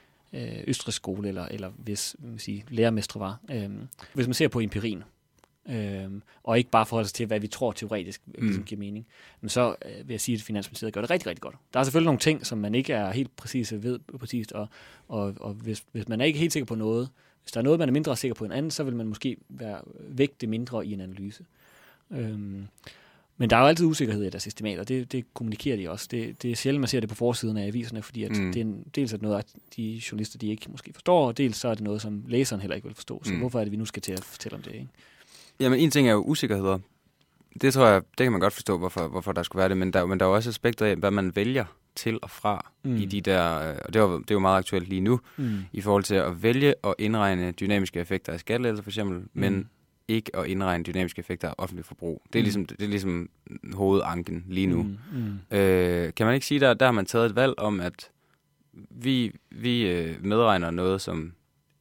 østrisk skole, eller, eller hvis man sige, lærermestre var. Øhm, hvis man ser på empirien, øhm, og ikke bare forholder sig til, hvad vi tror teoretisk mm. ligesom giver mening, men så øh, vil jeg sige, at Finansministeriet gør det rigtig, rigtig godt. Der er selvfølgelig nogle ting, som man ikke er helt præcise ved, præcist, og, og, og hvis, hvis man er ikke helt sikker på noget, hvis der er noget, man er mindre sikker på end andet, så vil man måske være vægte mindre i en analyse. Øhm, men der er jo altid usikkerhed i deres estimater, det, det kommunikerer de også. Det, det er sjældent, man ser det på forsiden af aviserne, fordi at Mm. det er en, dels er det noget, at de journalister de ikke måske forstår, og dels så er det noget, som læseren heller ikke vil forstå. Så Mm. hvorfor er det, vi nu skal til at fortælle om det? Ikke? Jamen, en ting er jo usikkerheder. Det tror jeg, det kan man godt forstå, hvorfor, hvorfor der skulle være det, men der, men der er jo også aspekter af, hvad man vælger til og fra mm. I de der, øh, og det er, jo, det er jo meget aktuelt lige nu, Mm. i forhold til at vælge at indregne dynamiske effekter af skattelettelser for eksempel, mm. Ikke at indregne dynamiske effekter af offentlig forbrug. Det er, Mm. ligesom, det er ligesom hovedanken lige nu. Mm. Mm. Øh, kan man ikke sige, der, der har man taget et valg om, at vi, vi øh, medregner noget, som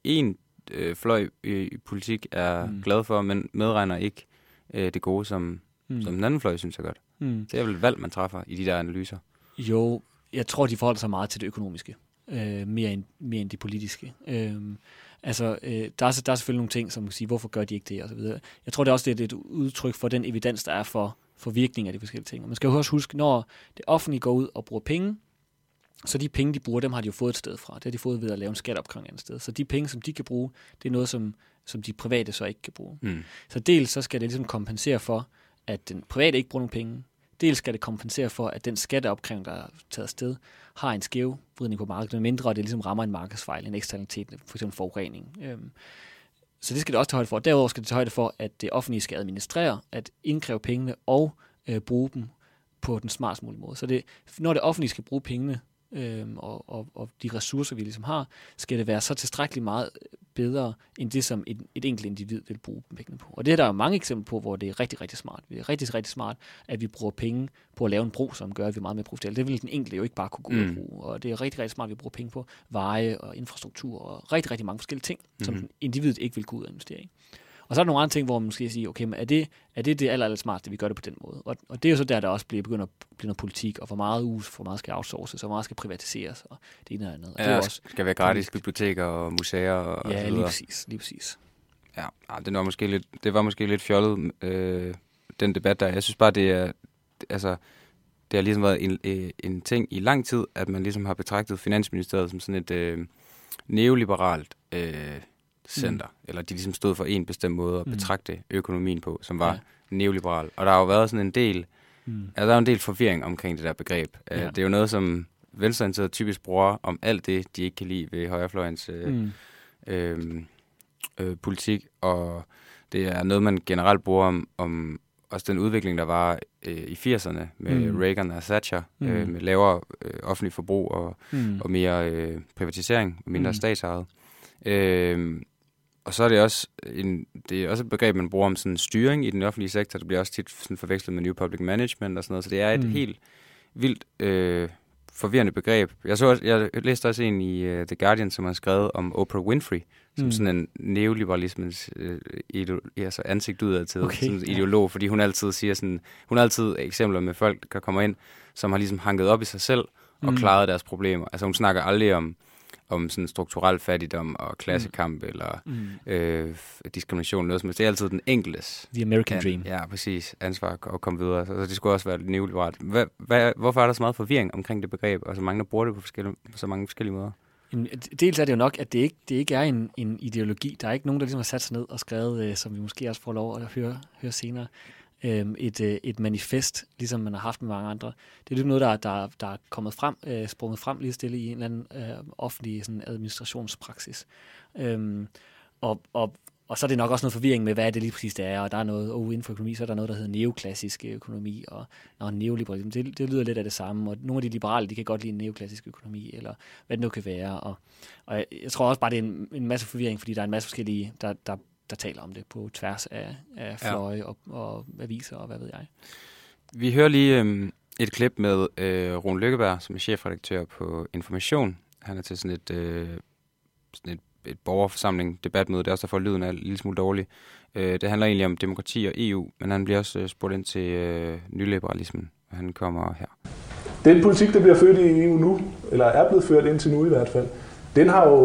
en øh, fløj i, politik er mm. Glad for, men medregner ikke øh, det gode, som, mm. Mm. som den anden fløj synes er godt. Mm. Det er vel et valg, man træffer i de der analyser. Jo, jeg tror, de forholder sig meget til det økonomiske, øh, mere, end, mere end det politiske. Øh, altså, øh, der, er, der er selvfølgelig nogle ting, som kan sige, hvorfor gør de ikke det, og så videre. Jeg tror det er også, det er et udtryk for den evidens, der er for, for virkning af de forskellige ting. Og man skal jo også huske, når det offentlige går ud og bruger penge, så de penge, de bruger, dem har de jo fået et sted fra. Det har de fået ved at lave en skatteopkrævning et andet sted. Så de penge, som de kan bruge, det er noget, som, som de private så ikke kan bruge. Mm. Så dels så skal det ligesom kompensere for, at den private ikke bruger nogen penge dels skal det kompensere for, at den skatteopkrævning, der er taget sted, har en skævvridning på markedet, mindre og det ligesom rammer en markedsfejl, en eksternalitet, for eksempel forurening. Øhm, så det skal det også tage højde for. Derudover skal det tage højde for, at det offentlige skal administrere, at indkræve pengene og øh, bruge dem på den smartest mulige måde. Så det, når det offentlige skal bruge pengene øh, og, og, og de ressourcer, vi ligesom har, skal det være så tilstrækkeligt meget bedre, end det, som et, et enkelt individ vil bruge pengene på. Og det er der jo mange eksempler på, hvor det er rigtig, rigtig smart. Det er rigtig, rigtig smart, at vi bruger penge på at lave en bro, som gør, at vi er meget mere profitable. Det vil den enkelte jo ikke bare kunne gå ud og Mm. bruge. Og det er rigtig, rigtig smart, at vi bruger penge på veje og infrastruktur og rigtig, rigtig mange forskellige ting, som Mhm. individet ikke vil gå ud og investere i. Og så er der nogle andre ting, hvor man måske siger, okay, men er det er det, det aller, aller smarteste, at vi gør det på den måde? Og, og det er jo så der, der også bliver begyndt at blive noget politik, og for meget us, for meget skal outsources, og for meget skal privatiseres, og det ene og andet. Og det er Ja, jo der også, skal være gratis biblioteker og museer og, og ja, så lige præcis, lige præcis. Ja, ja det, var måske lidt, det var måske lidt fjollet, øh, den debat der. Jeg synes bare, det er, altså, det har ligesom været en, øh, en ting i lang tid, at man ligesom har betragtet Finansministeriet som sådan et øh, neoliberalt øh, center. Mm. Eller de ligesom stod for en bestemt måde at Mm. betragte økonomien på, som var Ja. neoliberal. Og der har jo været sådan en del, Mm. altså, der er en del forvirring omkring det der begreb. Ja. Ja. Det er jo noget, som venstreorienterede typisk bruger om alt det, de ikke kan lide ved højrefløjens øh, Mm. øh, øh, politik, og det er noget, man generelt bruger om, om også den udvikling, der var øh, i 80'erne med Mm. mm. Reagan og Thatcher, mm. øh, Mm. med lavere øh, offentlig forbrug og, Mm. og mere øh, privatisering og mindre Mm. mm. statsejet. Øh, og så er det også en, det er også et begreb, man bruger om sådan styring i den offentlige sektor. Det bliver også tit sådan forvekslet med New Public Management og sådan noget. Så det er et Mm. helt vildt øh, forvirrende begreb. Jeg, så også, jeg læste også en i uh, The Guardian, som har skrevet om Oprah Winfrey, som Mm. sådan en neoliberalismens øh, ideo, altså ansigt udad til, Okay, en ja. ideolog, fordi hun altid siger sådan, hun har altid eksempler med folk, der kommer ind, som har ligesom hanket op i sig selv og mm. klaret deres problemer. Altså hun snakker aldrig om, om sådan strukturel fattigdom og klassekamp mm. eller Mm. øh, diskrimination, noget som helst. Det er altid den enkeltes The American an- Dream. Ja, præcis. Ansvar at komme videre. Så, så det skulle også være lidt neoliberalt. Hvad, hvad, hvorfor er der så meget forvirring omkring det begreb, og så mange, der bruger det på, forskellige, på så mange forskellige måder? Jamen, dels er det jo nok, at det ikke, det ikke er en, en ideologi. Der er ikke nogen, der ligesom har sat sig ned og skrevet, øh, som vi måske også får lov at høre, høre senere, øh, et, øh, et manifest, ligesom man har haft med mange andre. Det er lidt noget, der, der, der er kommet frem, øh, sprunget frem lige stille i en eller anden øh, offentlig sådan, administrationspraksis. Øh, og, og, og så er det nok også noget forvirring med, hvad det lige præcis det er, og der er noget, oh, inden for økonomi, så er der noget, der hedder neoklassisk økonomi, og nå, neoliberalisme, det, det lyder lidt af det samme, og nogle af de liberale, de kan godt lide neoklassisk økonomi, eller hvad det nu kan være, og, og jeg, jeg tror også bare, det er en, en masse forvirring, fordi der er en masse forskellige, der, der, der taler om det på tværs af, af Ja. fløje og, og aviser, og hvad ved jeg. Vi hører lige øhm, et klip med øh, Rune Lykkeberg, som er chefredaktør på Information. Han er til sådan et, øh, sådan et, et borgerforsamling debatmøde. Det er også derfor, lyden er en lille smule dårlig. Øh, det handler egentlig om demokrati og EU, men han bliver også øh, spurgt ind til øh, nyliberalismen. Og han kommer her. Den politik, der bliver ført i EU nu, eller er blevet ført indtil nu i hvert fald, den har jo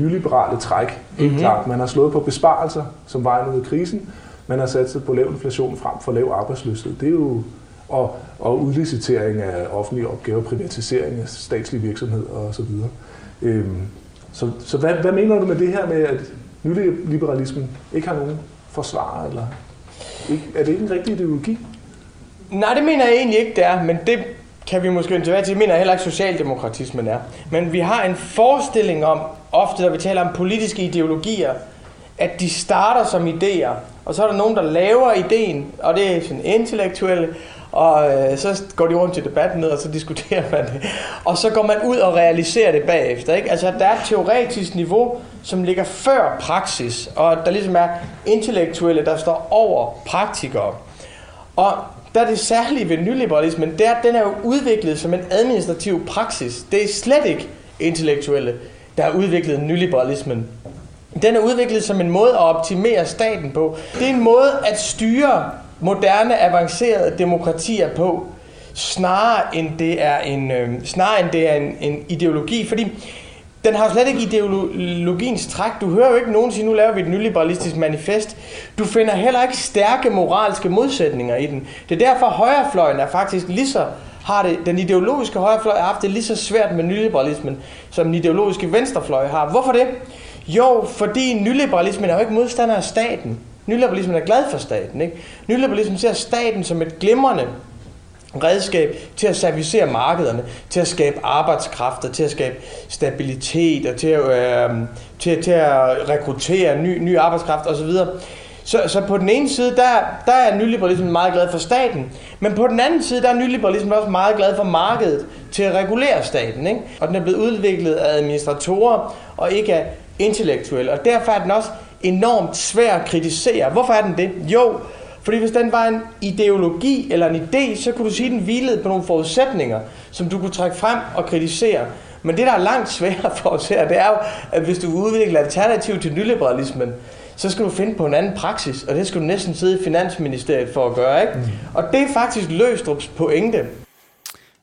nyliberale træk, helt Mhm. mm-hmm. klart. Man har slået på besparelser som vejen ud af krisen. Man har sat sig på lav inflation frem for lav arbejdsløshed. Det er jo og, og udlicitering af offentlige opgaver, privatisering af statslige virksomheder osv. Øhm, så så hvad, hvad mener du med det her med, at nyliberalismen ikke har nogen forsvar? Eller ikke, er det ikke en rigtig ideologi? Nej, det mener jeg egentlig ikke, det er, men det kan vi måske vende tilbage til. Det mener jeg heller ikke, socialdemokratismen er. Men vi har en forestilling om, ofte når vi taler om politiske ideologier, at de starter som idéer, og så er der nogen, der laver ideen, og det er sådan intellektuelle, og øh, så går de rundt til debatten ned, og så diskuterer man det. Og så går man ud og realiserer det bagefter. Ikke? Altså, der er et teoretisk niveau, som ligger før praksis, og der ligesom er intellektuelle, der står over praktikere. Og der er det særlige ved nyliberalismen, det er, at den er jo udviklet som en administrativ praksis. Det er slet ikke intellektuelle, der har udviklet nyliberalismen. Den er udviklet som en måde at optimere staten på. Det er en måde at styre moderne, avancerede demokratier på, snarere end det er en, øh, snarere end det er en, en ideologi. Fordi den har jo slet ikke ideologiens træk. Du hører jo ikke nogen sige, nu laver vi et nyliberalistisk manifest. Du finder heller ikke stærke moralske modsætninger i den. Det er derfor, højrefløjen er faktisk lige så har det, den ideologiske højrefløj har haft det lige så svært med nyliberalismen, som den ideologiske venstrefløj har. Hvorfor det? Jo, fordi nyliberalismen er jo ikke modstander af staten. Nyliberalismen er glad for staten. Ikke? Nyliberalismen ser staten som et glimrende redskab til at servicere markederne, til at skabe arbejdskræfter, til at skabe stabilitet og til at, øh, til, til at rekruttere ny, ny arbejdskraft osv. Så, så på den ene side, der, der er nyliberalismen meget glad for staten, men på den anden side, der er nyliberalismen også meget glad for markedet til at regulere staten. Ikke? Og den er blevet udviklet af administratorer og ikke af intellektuelle. Og derfor er den også enormt svær at kritisere. Hvorfor er den det? Jo, fordi hvis den var en ideologi eller en idé, så kunne du sige, at den hvilede på nogle forudsætninger, som du kunne trække frem og kritisere. Men det, der er langt sværere for os her, det er jo, at hvis du udvikler alternativ til nyliberalismen, så skal du finde på en anden praksis, og det skal du næsten sidde i Finansministeriet for at gøre, ikke? Mm. Og det er faktisk Løstrups pointe.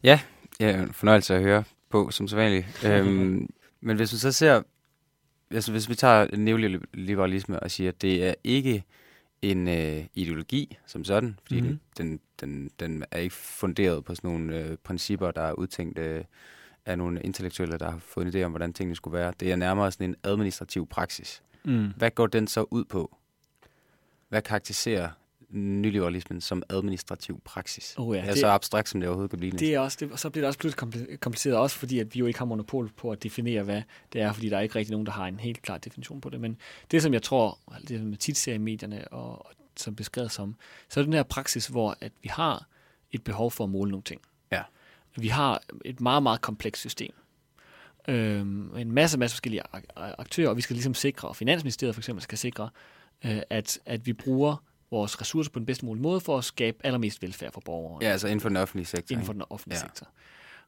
Ja, ja en fornøjelse at høre på, som sædvanligt. øhm, men hvis vi så ser, altså hvis vi tager neoliberalisme og siger, at det er ikke en øh, ideologi som sådan, fordi mm-hmm. den, den, den er ikke funderet på sådan nogle øh, principper, der er udtænkt øh, af nogle intellektuelle, der har fået en idé om, hvordan tingene skulle være. Det er nærmere sådan en administrativ praksis. Mm. Hvad går den så ud på? Hvad karakteriserer nyliberalismen som administrativ praksis? Oh ja, det er det, så abstrakt, som det overhovedet kan blive. Det er også, det, og så bliver det også pludselig kompliceret, også fordi at vi jo ikke har monopol på at definere, hvad det er, fordi der er ikke rigtig nogen, der har en helt klar definition på det. Men det, som jeg tror, det som tit ser i medierne, og, og som beskrevet som, så er det den her praksis, hvor at vi har et behov for at måle nogle ting. Ja. Vi har et meget, meget komplekst system øh, en masse, masse forskellige aktører, og vi skal ligesom sikre, og Finansministeriet for eksempel skal sikre, øh, at, at vi bruger vores ressourcer på den bedste mulige måde for at skabe allermest velfærd for borgere. Ja, altså inden for den offentlige sektor. Inden for den offentlige ja. sektor.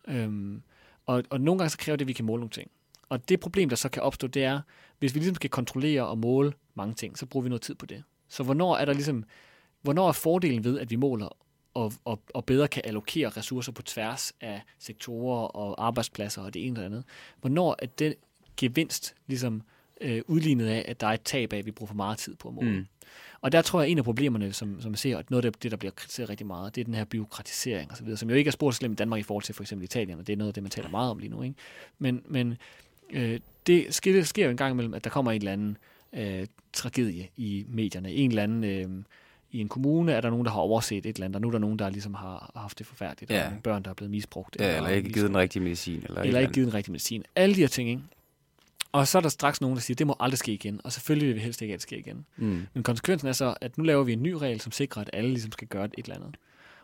Øhm, og, og nogle gange så kræver det, at vi kan måle nogle ting. Og det problem, der så kan opstå, det er, hvis vi ligesom skal kontrollere og måle mange ting, så bruger vi noget tid på det. Så hvornår er der ligesom, hvornår er fordelen ved, at vi måler og, og, og bedre kan allokere ressourcer på tværs af sektorer og arbejdspladser og det ene eller andet. Hvornår er den gevinst ligesom øh, udlignet af, at der er et tab af, at vi bruger for meget tid på at måle. Mm. Og der tror jeg, at en af problemerne, som, som jeg ser, at noget af det, der bliver kritiseret rigtig meget, det er den her byråkratisering osv., som jo ikke er spurgt slemt i Danmark i forhold til for eksempel Italien, og det er noget af det, man taler meget om lige nu. Ikke? Men, men øh, det sker, sker jo en gang imellem, at der kommer en eller anden øh, tragedie i medierne, en eller anden... Øh, i en kommune er der nogen, der har overset et eller andet, og nu er der nogen, der ligesom har haft det forfærdeligt. Ja. Nogle børn, der er blevet misbrugt. Ja, eller, eller ikke givet den rigtige medicin. Eller, eller ikke givet den rigtige medicin. Alle de her ting, ikke? Og så er der straks nogen, der siger, det må aldrig ske igen. Og selvfølgelig vil vi helst ikke, at det sker igen. Mm. Men konsekvensen er så, at nu laver vi en ny regel, som sikrer, at alle ligesom skal gøre et eller andet.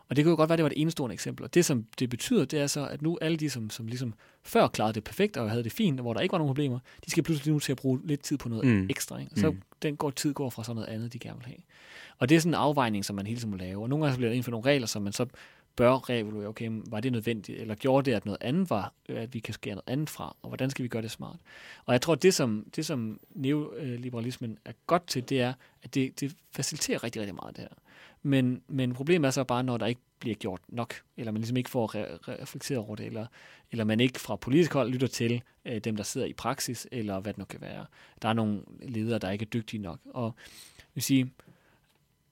Og det kunne jo godt være, at det var et enestående eksempel. Og det, som det betyder, det er så, at nu alle de, som, som ligesom før klarede det perfekt og havde det fint, og hvor der ikke var nogen problemer, de skal pludselig nu til at bruge lidt tid på noget mm. ekstra. Ikke? Så mm. den går tid går fra sådan noget andet, de gerne vil have. Og det er sådan en afvejning, som man hele tiden må lave. Og nogle gange så bliver der indført nogle regler, som man så bør reevaluere, okay, var det nødvendigt, eller gjorde det, at noget andet var, at vi kan skære noget andet fra, og hvordan skal vi gøre det smart? Og jeg tror, det, som, det, som neoliberalismen er godt til, det er, at det, det faciliterer rigtig, rigtig meget det her. Men, men problemet er så bare, når der ikke bliver gjort nok, eller man ligesom ikke får re- reflekteret over det, eller, eller man ikke fra politisk hold lytter til øh, dem, der sidder i praksis, eller hvad det nu kan være. Der er nogle ledere, der ikke er dygtige nok. Og jeg vil sige,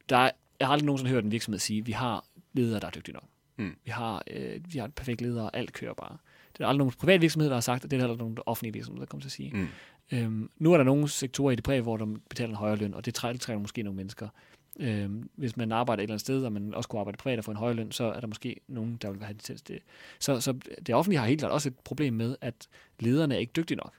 der er, jeg har aldrig nogensinde hørt en virksomhed sige, vi har ledere, der er dygtige nok. Mm. Vi, har, øh, vi har et perfekt leder, og alt kører bare. Det er aldrig nogen privat virksomhed, der har sagt, og det er aldrig nogen offentlige virksomheder, der kommer til at sige. Mm. Øhm, nu er der nogle sektorer i det private, hvor der betaler en højere løn, og det trækker, måske nogle mennesker. Øhm, hvis man arbejder et eller andet sted, og man også kunne arbejde privat og få en højere løn, så er der måske nogen, der vil have det til det. Så, så det offentlige har helt klart også et problem med, at lederne er ikke dygtige nok.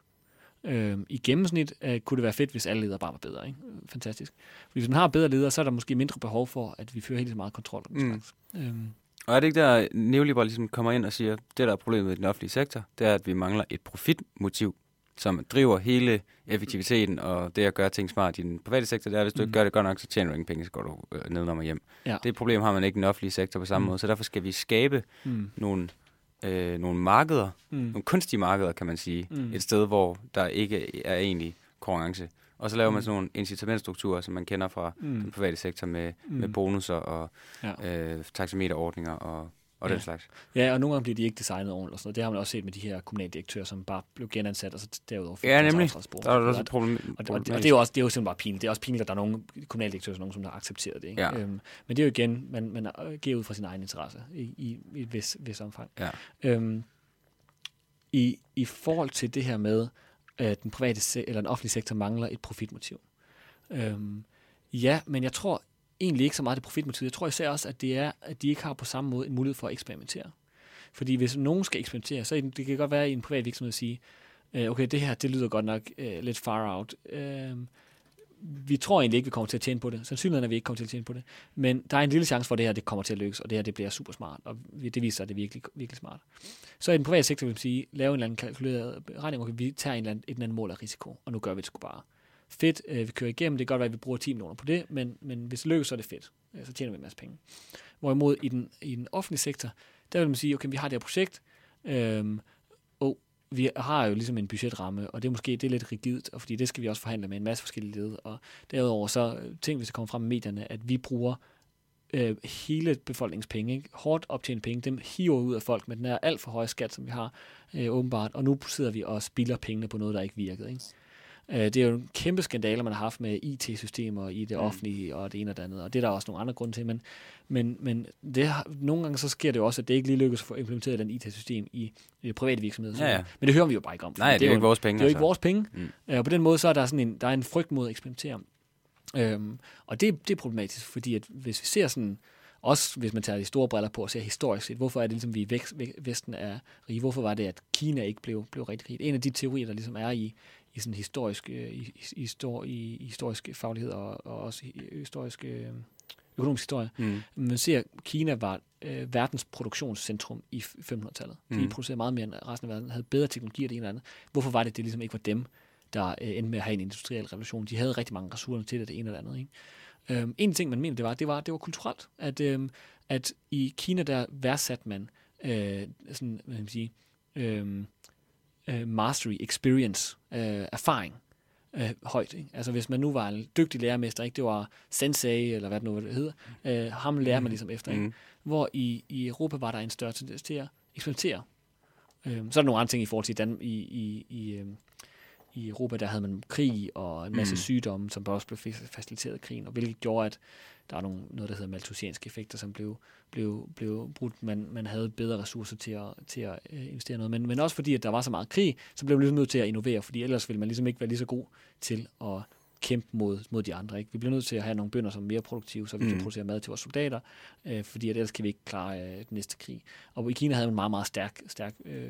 Øhm, I gennemsnit øh, kunne det være fedt, hvis alle ledere bare var bedre. Ikke? Fantastisk. Hvis man har bedre ledere, så er der måske mindre behov for, at vi fører helt så meget kontrol. Mm. Øhm, og er det ikke der, neoliberalismen kommer ind og siger, det der er problemet i den offentlige sektor, det er, at vi mangler et profitmotiv, som driver hele effektiviteten og det at gøre ting smart i den private sektor, det er, hvis du mm. ikke gør det godt nok, så tjener du ingen penge, så går du øh, nedenom og hjem. Ja. Det problem har man ikke i den offentlige sektor på samme mm. måde, så derfor skal vi skabe mm. nogle, øh, nogle markeder, mm. nogle kunstige markeder, kan man sige, mm. et sted, hvor der ikke er egentlig konkurrence. Og så laver mm. man sådan nogle incitamentstrukturer, som man kender fra mm. den private sektor med, mm. med bonusser og ja. øh, taxameterordninger og, og ja. den slags. Ja, og nogle gange bliver de ikke designet ordentligt. Og sådan noget. Det har man også set med de her kommunaldirektører, som bare blev genansat, og så derudover fik ja, nemlig. Der er også et problem. Og, og, og, det er jo også, det er jo simpelthen bare pinligt. Det er også pinligt, at der er nogle kommunaldirektører, som, nogen, som har accepteret det. Ikke? Ja. Øhm, men det er jo igen, man, man giver ud fra sin egen interesse i, i, i et vis, vis omfang. Ja. Øhm, i, I forhold til det her med, at den private se- eller den offentlige sektor mangler et profitmotiv. Øhm, ja, men jeg tror, egentlig ikke så meget det profitmotiv. Jeg tror især også, at det er, at de ikke har på samme måde en mulighed for at eksperimentere. Fordi hvis nogen skal eksperimentere, så det, det kan godt være i en privat virksomhed at sige, øh, okay, det her, det lyder godt nok øh, lidt far out. Øh, vi tror egentlig ikke, vi kommer til at tjene på det. Sandsynligheden er, at vi ikke kommer til at tjene på det. Men der er en lille chance for, at det her det kommer til at lykkes, og det her det bliver super smart, og det viser sig, at det er virkelig, virkelig smart. Så i den private sektor vil man sige, lave en eller anden kalkuleret regning, og vi tager en eller anden, et eller andet mål af risiko, og nu gør vi det sgu bare. Fedt, øh, vi kører igennem, det kan godt være, at vi bruger 10 millioner på det, men, men hvis det lykkes, så er det fedt. Så tjener vi en masse penge. Hvorimod i den, i den offentlige sektor, der vil man sige, okay, vi har det her projekt, øh, vi har jo ligesom en budgetramme, og det er måske det er lidt rigidt, og fordi det skal vi også forhandle med en masse forskellige led. Og derudover så øh, ting, hvis det kommer frem i medierne, at vi bruger øh, hele befolkningens penge, ikke? hårdt optjente penge, dem hiver ud af folk med den her alt for høje skat, som vi har øh, åbenbart, og nu sidder vi og spilder pengene på noget, der ikke virkede. Ikke? Øh, det er jo en kæmpe skandale, man har haft med IT-systemer i det offentlige og det ene og det andet, og det er der også nogle andre grunde til, men, men, men det har, nogle gange så sker det jo også, at det ikke lige lykkes at få implementeret den IT-system i, i private virksomheder. Ja, ja. Men det hører vi jo bare ikke om. Nej, det er jo ikke vores penge, Det er jo ikke altså. vores penge, Mm. mm. og på den måde så er der sådan en, der er en frygt mod at eksperimentere. Øhm, og det, det er problematisk, fordi at hvis vi ser sådan, også hvis man tager de store briller på og ser historisk set, hvorfor er det ligesom, vi i Vesten er rige? Hvorfor var det, at Kina ikke blev, blev rigtig rigt? En af de teorier, der ligesom er i, i sådan historisk, øh, i, histor, i, historisk faglighed og, og også i historisk øh, økonomisk historie, Mm. man ser, at Kina var øh, verdens produktionscentrum i 1500-tallet. De Mm. producerede meget mere end resten af verden, havde bedre teknologi og det ene og andet. Hvorfor var det, det ligesom ikke var dem, der øh, endte med at have en industriel revolution? De havde rigtig mange ressourcer til det, det ene det andet. Ikke? Øhm, en ting, man mener, det var, det var, det var kulturelt. At, øhm, at i Kina, der værdsatte man øh, sådan, hvad kan man sige, øhm, øh, mastery, experience, øh, erfaring øh, højt. Ikke? Altså hvis man nu var en dygtig lærermester, ikke? det var sensei, eller hvad det nu hvad det hedder, øh, ham lærer man ligesom efter. Ikke? Mm. Hvor i, i Europa var der en større tendens til at eksperimentere. Øhm, så er der nogle andre ting i forhold til Dan- i, i, i, øhm, i Europa, der havde man krig og en masse Mm. mm. sygdomme, som også blev fa- faciliteret af krigen, og hvilket gjorde, at der var nogle, noget, der hedder malthusianske effekter, som blev, blev, blev brudt. Man, man havde bedre ressourcer til at, til at øh, investere noget. Men, men også fordi, at der var så meget krig, så blev man ligesom nødt til at innovere, fordi ellers ville man ligesom ikke være lige så god til at kæmpe mod, mod de andre. Ikke? Vi bliver nødt til at have nogle bønder, som er mere produktive, så vi mm. kan producere mad til vores soldater, øh, fordi at ellers kan vi ikke klare øh, den næste krig. Og i Kina havde man en meget, meget stærk, stærk øh,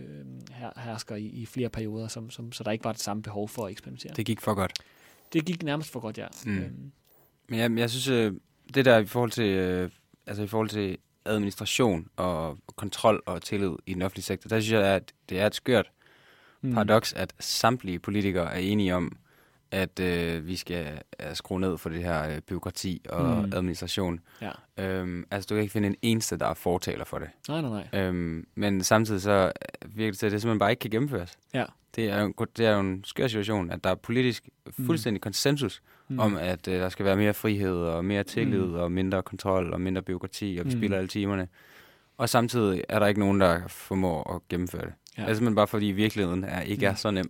her, hersker i, i flere perioder, som, som, så der ikke var det samme behov for at eksperimentere. Det, Det gik for godt. det gik nærmest for godt, ja. Mm. Øhm, Men jeg, jeg synes, øh, det der i forhold til, øh, altså i forhold til administration og kontrol og tillid i den offentlige sektor, der synes jeg, at det er et skørt mm. paradoks, at samtlige politikere er enige om, at øh, vi skal øh, skrue ned for det her øh, byråkrati og Mm. mm. administration. Ja. Øhm, altså, du kan ikke finde en eneste, der er fortaler for det. Nej, nej, nej. Øhm, men samtidig så øh, virker det til, at det simpelthen bare ikke kan gennemføres. Ja. Det er, jo, det er jo en skør situation, at der er politisk fuldstændig konsensus Mm. om, at øh, der skal være mere frihed og mere tillid Mm. og mindre kontrol og mindre byråkrati, og vi Mm. spilder alle timerne. Og samtidig er der ikke nogen, der formår at gennemføre det. Ja. Altså simpelthen bare fordi virkeligheden er, ikke er Mm. så nem.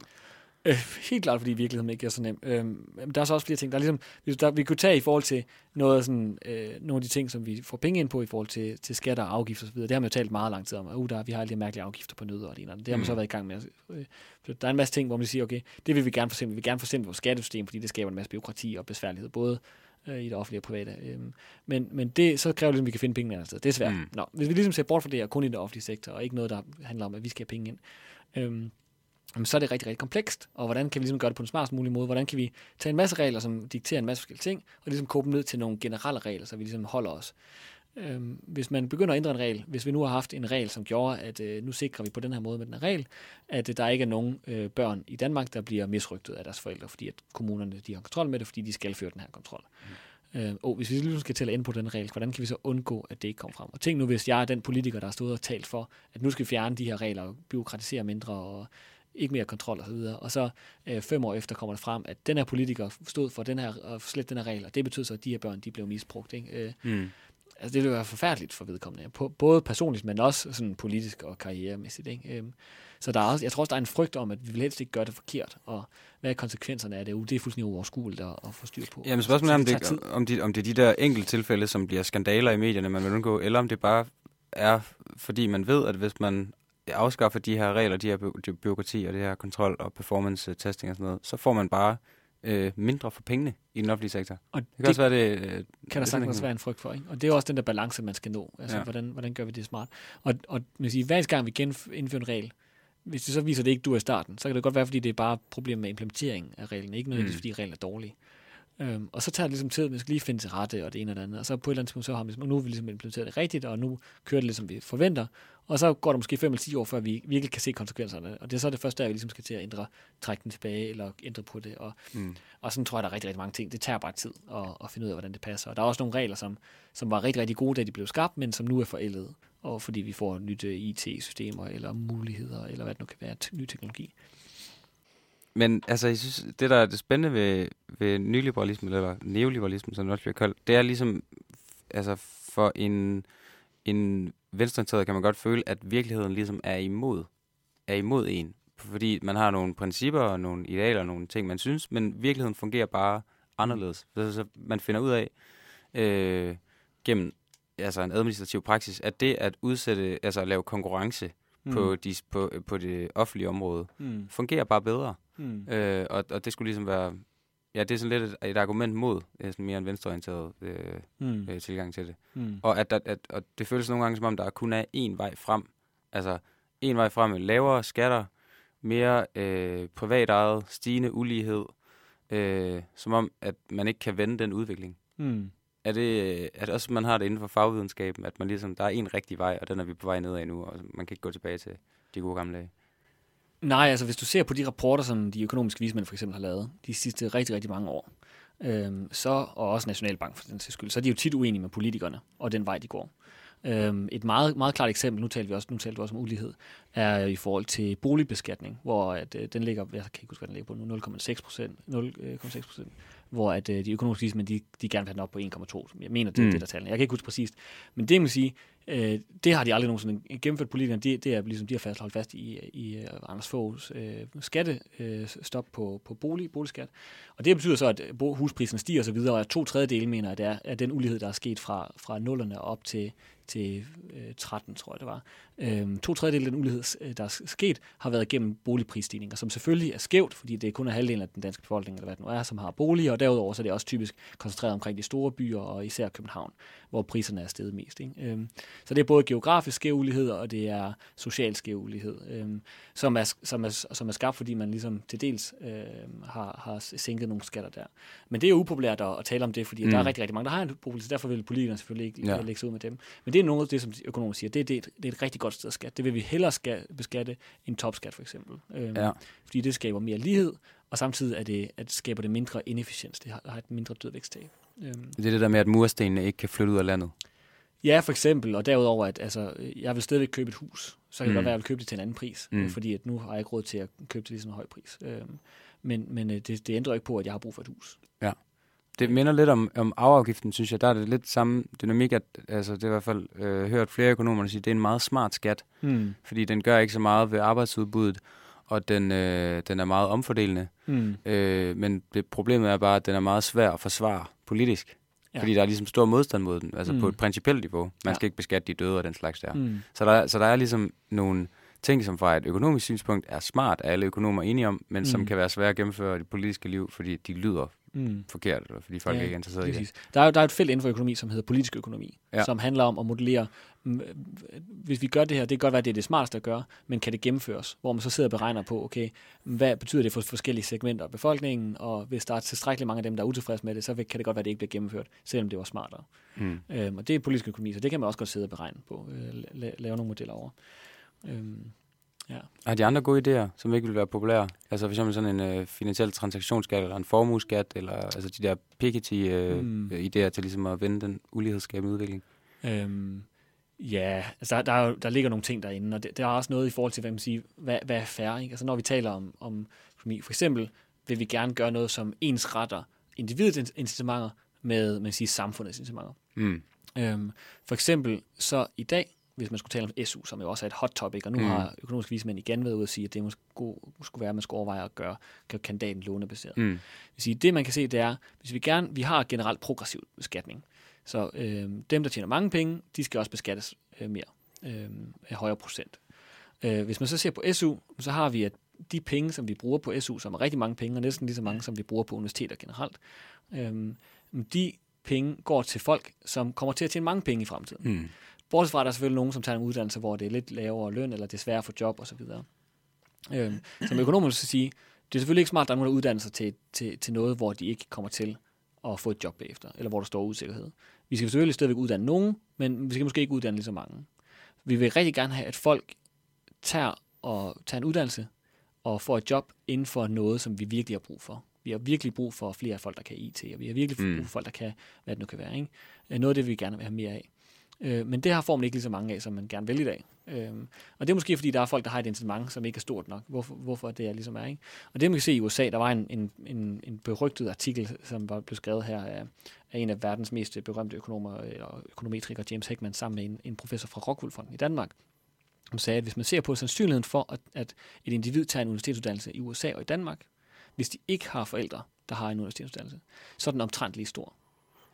Øh, helt klart, fordi virkeligheden ikke er så nem. Men der er så også flere ting. Der er ligesom, hvis der, vi kunne tage i forhold til noget af sådan, øh, nogle af de ting, som vi får penge ind på i forhold til, til skatter og afgifter osv. Det har man jo talt meget lang tid om. Uh, der, vi har alle de mærkelige afgifter på nødder og det ene og. Det har man Mm. så været i gang med. Øh, så der er en masse ting, hvor man siger, okay, det vil vi gerne forsimple. Vi vil gerne forsimple vores skattesystem, fordi det skaber en masse byråkrati og besværlighed, både øh, i det offentlige og private. Øhm, men, men det, så kræver det, at vi kan finde pengene et andet sted. Det er svært. Mm. Mm. Nå, hvis vi ligesom ser bort fra det, og kun i den offentlige sektor, og ikke noget, der handler om, at vi skal have penge ind, øhm, jamen, så er det rigtig, rigtig komplekst. Og hvordan kan vi ligesom gøre det på en smartest mulig måde? Hvordan kan vi tage en masse regler, som dikterer en masse forskellige ting, og ligesom koge dem ned til nogle generelle regler, så vi ligesom holder os. Øhm, hvis man begynder at ændre en regel, hvis vi nu har haft en regel, som gjorde, at øh, nu sikrer vi på den her måde med den her regel, at øh, der ikke er nogen øh, børn i Danmark, der bliver misrygtet af deres forældre, fordi at kommunerne de har kontrol med det, fordi de skal føre den her kontrol. Mm. Øh, og hvis vi ligesom skal til at ændre på den regel, hvordan kan vi så undgå, at det ikke kommer frem? Og tænk nu, hvis jeg er den politiker, der har stået og talt for, at nu skal vi fjerne de her regler og byråkratisere mindre og ikke mere kontrol osv. Og, og så øh, fem år efter kommer det frem, at den her politiker stod for den her, og slet den her regel, og det betød så, at de her børn de blev misbrugt. Ikke? Øh, Mm. altså det ville være forfærdeligt for vedkommende. På, både personligt, men også sådan politisk og karrieremæssigt. Ikke? Øhm, så der er også, jeg tror også, der er en frygt om, at vi vil helst ikke gøre det forkert. Og hvad er konsekvenserne af det? Uh, Det er fuldstændig uoverskueligt at, at få styr på. Jamen spørgsmålet er, om det, om, de, om det er de der enkelte tilfælde, som bliver skandaler i medierne, man vil undgå, eller om det bare er, fordi man ved, at hvis man afskaffer de her regler, de her by- de byråkrati og det her kontrol og performance testing og sådan noget, så får man bare øh, mindre for pengene i den offentlige sektor. Og Det kan det også være, det... øh, kan der det er sagtens være en frygt for. Ikke? Og det er også den der balance, man skal nå. Altså, Ja. hvordan, hvordan gør vi det smart? Og, og man siger, hver gang vi genf- indfører en regel, hvis det så viser, at det ikke du er i starten, så kan det godt være, fordi det er bare et problem med implementering af reglen, ikke nødvendigvis, mm. fordi reglen er dårlig. Øhm, og så tager det ligesom tid, man skal lige finde til rette og det ene og det andet. Og så på et eller andet tidspunkt, så har man ligesom, nu har vi ligesom implementeret det rigtigt, og nu kører det ligesom vi forventer. Og så går der måske 5 eller 10 år, før vi virkelig kan se konsekvenserne. Og det er så det første, der vi ligesom skal til at ændre, trække den tilbage eller ændre på det. Og, Mm. og sådan tror jeg, der er rigtig, rigtig mange ting. Det tager bare tid at, at finde ud af, hvordan det passer. Og der er også nogle regler, som, som var rigtig, rigtig gode, da de blev skabt, men som nu er forældet. Og fordi vi får nyt øh, IT-systemer eller muligheder, eller hvad det nu kan være, ny teknologi. Men altså, jeg synes, det der er det spændende ved, ved nyliberalismen, eller neoliberalismen, som det også bliver kaldt, det er ligesom, altså for en, en venstreorienteret kan man godt føle, at virkeligheden ligesom er imod, er imod en. Fordi man har nogle principper og nogle idealer og nogle ting, man synes, men virkeligheden fungerer bare anderledes. Så, så man finder ud af, øh, gennem altså en administrativ praksis, at det at udsætte, altså at lave konkurrence mm. på, de, på, på det offentlige område, Mm. fungerer bare bedre. Mm. Øh, og, og det skulle ligesom være... Ja, det er sådan lidt et, et argument mod øh, sådan mere en venstreorienteret øh, Mm. øh, tilgang til det. Mm. Og, at, at, at, og det føles nogle gange, som om der kun er én vej frem. Altså, én vej frem med lavere skatter, mere øh, privat ejet, stigende ulighed, øh, som om, at man ikke kan vende den udvikling. Mm. Er det, øh, det også, man har det inden for fagvidenskaben, at man ligesom, der er en rigtig vej, og den er vi på vej nedad nu, og man kan ikke gå tilbage til de gode gamle dage? Nej, altså hvis du ser på de rapporter, som de økonomiske vismænd for eksempel har lavet de sidste rigtig, rigtig mange år, øhm, så, og også Nationalbank for den sags skyld, så er de jo tit uenige med politikerne og den vej, de går. Øhm, et meget, meget klart eksempel, nu talte vi også, nu talte vi også om ulighed, er i forhold til boligbeskatning, hvor at, øh, den ligger, jeg kan ikke huske, hvad den ligger på nu, 0,6 procent, 0,6 procent, hvor at, øh, de økonomiske vismænd, de, de gerne vil have den op på 1,2. Jeg mener, det er Mm. det, der tallene. Jeg kan ikke huske præcist. Men det, man sige, øh, det har de aldrig nogensinde gennemført politikerne. Det, det er ligesom, de har fastholdt fast i, i øh, Anders Foghs øh, skattestop øh, på, på bolig, boligskat. Og det betyder så, at øh, huspriserne husprisen stiger og så videre, to tredjedele mener, at det er, at den ulighed, der er sket fra, fra nullerne op til, til øh, 13, tror jeg det var. Øhm, to tredjedele af den ulighed, øh, der er sket, har været gennem boligprisstigninger, som selvfølgelig er skævt, fordi det er kun halvdelen af den danske befolkning, eller hvad det nu er, som har boliger, og derudover så er det også typisk koncentreret omkring de store byer, og især København, hvor priserne er steget mest. Ikke? Øhm, så det er både geografisk skæv ulighed, og det er social skæv ulighed, øhm, som, er, som, er, som er skabt, fordi man ligesom til dels øhm, har, har sænket nogle skatter der. Men det er jo upopulært at, at tale om det, fordi mm. der er rigtig, rigtig mange, der har en popularitet, så derfor vil politikerne selvfølgelig ikke Ja. lægge sig ud med dem. Men det er noget af det, som de økonomer siger, det, er- det, er et, det er et rigtig godt sted at skatte. Det vil vi hellere skal beskatte end topskat for eksempel. Øhm, Ja. Fordi det skaber mere lighed, og samtidig er det, at det skaber det mindre inefficiens. Det har, har et mindre dødvæksttab. Øhm, Det er det der med, at murstenene ikke kan flytte ud af landet. Ja, for eksempel, og derudover, at altså, øh, jeg vil stadigvæk købe et hus, så kan det Mm. godt være, at jeg vil købe det til en anden pris, Mm. mm. fordi at nu har jeg ikke råd til at købe det til sådan en høj pris. Øhm, men men øh, det, det ændrer ikke på, at jeg har brug for et hus. Det minder lidt om, om arveafgiften, synes jeg. Der er det lidt samme dynamik, at altså, det er i hvert fald øh, hørt flere økonomer sige, at det er en meget smart skat, Mm. fordi den gør ikke så meget ved arbejdsudbuddet, og den, øh, den er meget omfordelende. Mm. Øh, men det problemet er bare, at den er meget svær at forsvare politisk. Ja. Fordi der er ligesom stor modstand mod den, altså mm. på et principielt niveau. Man Ja. skal ikke beskatte de døde og den slags der. Mm. Så, der, så der er ligesom nogle ting, som fra et økonomisk synspunkt er smart, er alle økonomer enige om, men mm. som kan være svære at gennemføre i det politiske liv, fordi de lyder Mm. forkert, eller fordi folk ja, ikke er interesseret i det. præcis. Der er, der er et felt inden for økonomi, som hedder politisk økonomi, Ja. som handler om at modellere, mm, hvis vi gør det her, det kan godt være, at det er det smarteste at gøre, men kan det gennemføres? Hvor man så sidder og beregner på, okay, hvad betyder det for forskellige segmenter af befolkningen, og hvis der er tilstrækkeligt mange af dem, der er utilfredse med det, så kan det godt være, at det ikke bliver gennemført, selvom det var smartere. Mm. Øhm, og det er politisk økonomi, så det kan man også godt sidde og beregne på, øh, la- lave nogle modeller over. Øhm, ja. Har de andre gode idéer, som ikke vil være populære? Altså for eksempel sådan en øh, finansiel transaktionsskat, eller en formueskat, eller altså de der Piketty-idéer øh, Mm. idéer til ligesom at vende den ulighedsskabende udvikling. Øhm, ja, altså der, der, er der ligger nogle ting derinde, og det, der er også noget i forhold til, hvad man siger, hvad, hvad er fair, ikke? Altså når vi taler om, om økonomi, for eksempel vil vi gerne gøre noget, som ensretter individets incitamenter med, man siger, samfundets incitamenter. Mm. Øhm, for eksempel så i dag, hvis man skulle tale om SU, som jo også er et hot topic, og nu Mm. har økonomiske vismænd igen været ude at sige, at det måske skulle være, at man skulle overveje at gøre, gøre kandidaten lånebaseret. Mm. Det, sige, det man kan se, det er, hvis vi gerne, vi har generelt progressiv beskatning. Så øh, dem, der tjener mange penge, de skal også beskattes øh, mere, øh, af højere procent. Øh, hvis man så ser på SU, så har vi, at de penge, som vi bruger på SU, som er rigtig mange penge, og næsten lige så mange, som vi bruger på universiteter generelt, øhm, de penge går til folk, som kommer til at tjene mange penge i fremtiden. Mm. Bortset fra, at der er selvfølgelig nogen, som tager en uddannelse, hvor det er lidt lavere løn, eller det er svært at få job osv. Øhm, som økonomer vil sige, det er selvfølgelig ikke smart, at der er nogen, der uddanner sig til, til, til noget, hvor de ikke kommer til at få et job bagefter, eller hvor der står usikkerhed. Vi skal selvfølgelig stadigvæk uddanne nogen, men vi skal måske ikke uddanne lige så mange. Vi vil rigtig gerne have, at folk tager, og tager en uddannelse og får et job inden for noget, som vi virkelig har brug for. Vi har virkelig brug for flere folk, der kan IT, og vi har virkelig Mm. brug for folk, der kan, hvad det nu kan være. Ikke? Øh, Noget af det, vi gerne vil have mere af. Øh, men det her får man ikke lige så mange af, som man gerne vil i dag. Øh, og det er måske, fordi der er folk, der har et incitament, som ikke er stort nok. Hvorfor, hvorfor det er ligesom er. Ikke? Og det man kan se i USA, der var en, en, en, en berygtet artikel, som var blevet skrevet her af, af en af verdens mest berømte økonomer og økonometrikere, James Heckman, sammen med en, en professor fra Rockwoolfonden i Danmark, som sagde, at hvis man ser på sandsynligheden for, at, at et individ tager en universitetsuddannelse i USA og i Danmark, hvis de ikke har forældre, der har en universitetsuddannelse, så er den omtrent lige stor.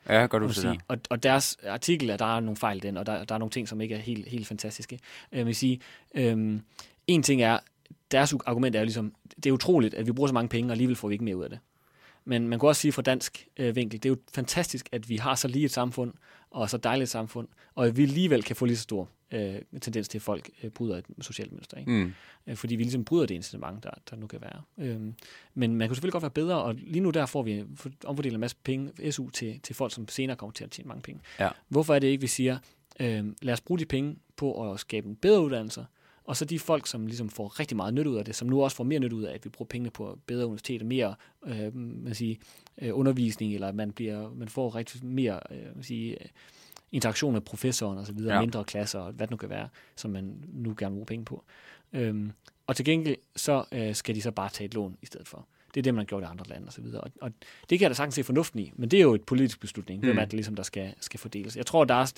Ja, godt du sige. Og, og deres artikel, er, der er nogle fejl i den, og der, der er nogle ting, som ikke er helt, helt fantastiske. Jeg vil sige, øhm, en ting er, deres argument er jo ligesom, det er utroligt, at vi bruger så mange penge, og alligevel får vi ikke mere ud af det. Men man kan også sige fra dansk øh, vinkel, det er jo fantastisk, at vi har så lige et samfund, og så dejligt et samfund, og at vi alligevel kan få lige så stor øh, tendens til, at folk øh, bryder et socialt mønster. Ikke? Mm. Øh, fordi vi ligesom bryder det incitament, der, der nu kan være. Øhm, men man kunne selvfølgelig godt være bedre, og lige nu der får vi for- omfordelt en masse penge, SU, til, til folk, som senere kommer til at tjene mange penge. Ja. Hvorfor er det ikke, vi siger, øhm, lad os bruge de penge på at skabe en bedre uddannelser, og så de folk, som ligesom får rigtig meget nytte ud af det, som nu også får mere nytte ud af, at vi bruger pengene på bedre universiteter, mere øh, man siger, øh, undervisning, eller man, bliver, man får rigtig mere øh, man siger, øh, interaktion med professoren og så videre, Ja. mindre klasser, og hvad det nu kan være, som man nu gerne vil bruge penge på. Øhm, og til gengæld, så øh, skal de så bare tage et lån i stedet for. Det er det, man har gjort i andre lande og så videre. Og, og det kan jeg da sagtens se fornuften i, men det er jo et politisk beslutning, mm. hvem er det ligesom, der skal, skal fordeles. Jeg tror, der er,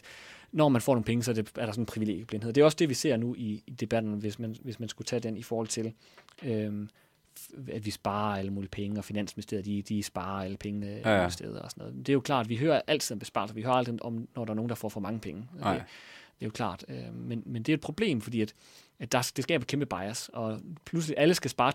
når man får nogle penge, så er, det, er der sådan en privilegieblindhed. Det er også det, vi ser nu i, i debatten, hvis man, hvis man skulle tage den i forhold til, øhm, at vi sparer alle mulige penge, og Finansministeriet, de, de sparer alle pengene Ja, ja, steder og sådan noget. Det er jo klart, vi hører altid om besparelser. Vi hører aldrig om, når der er nogen, der får for mange penge. Nej. Det, er jo klart. Øh, men, men det er et problem, fordi at, at der, det skaber kæmpe bias, og pludselig alle skal spare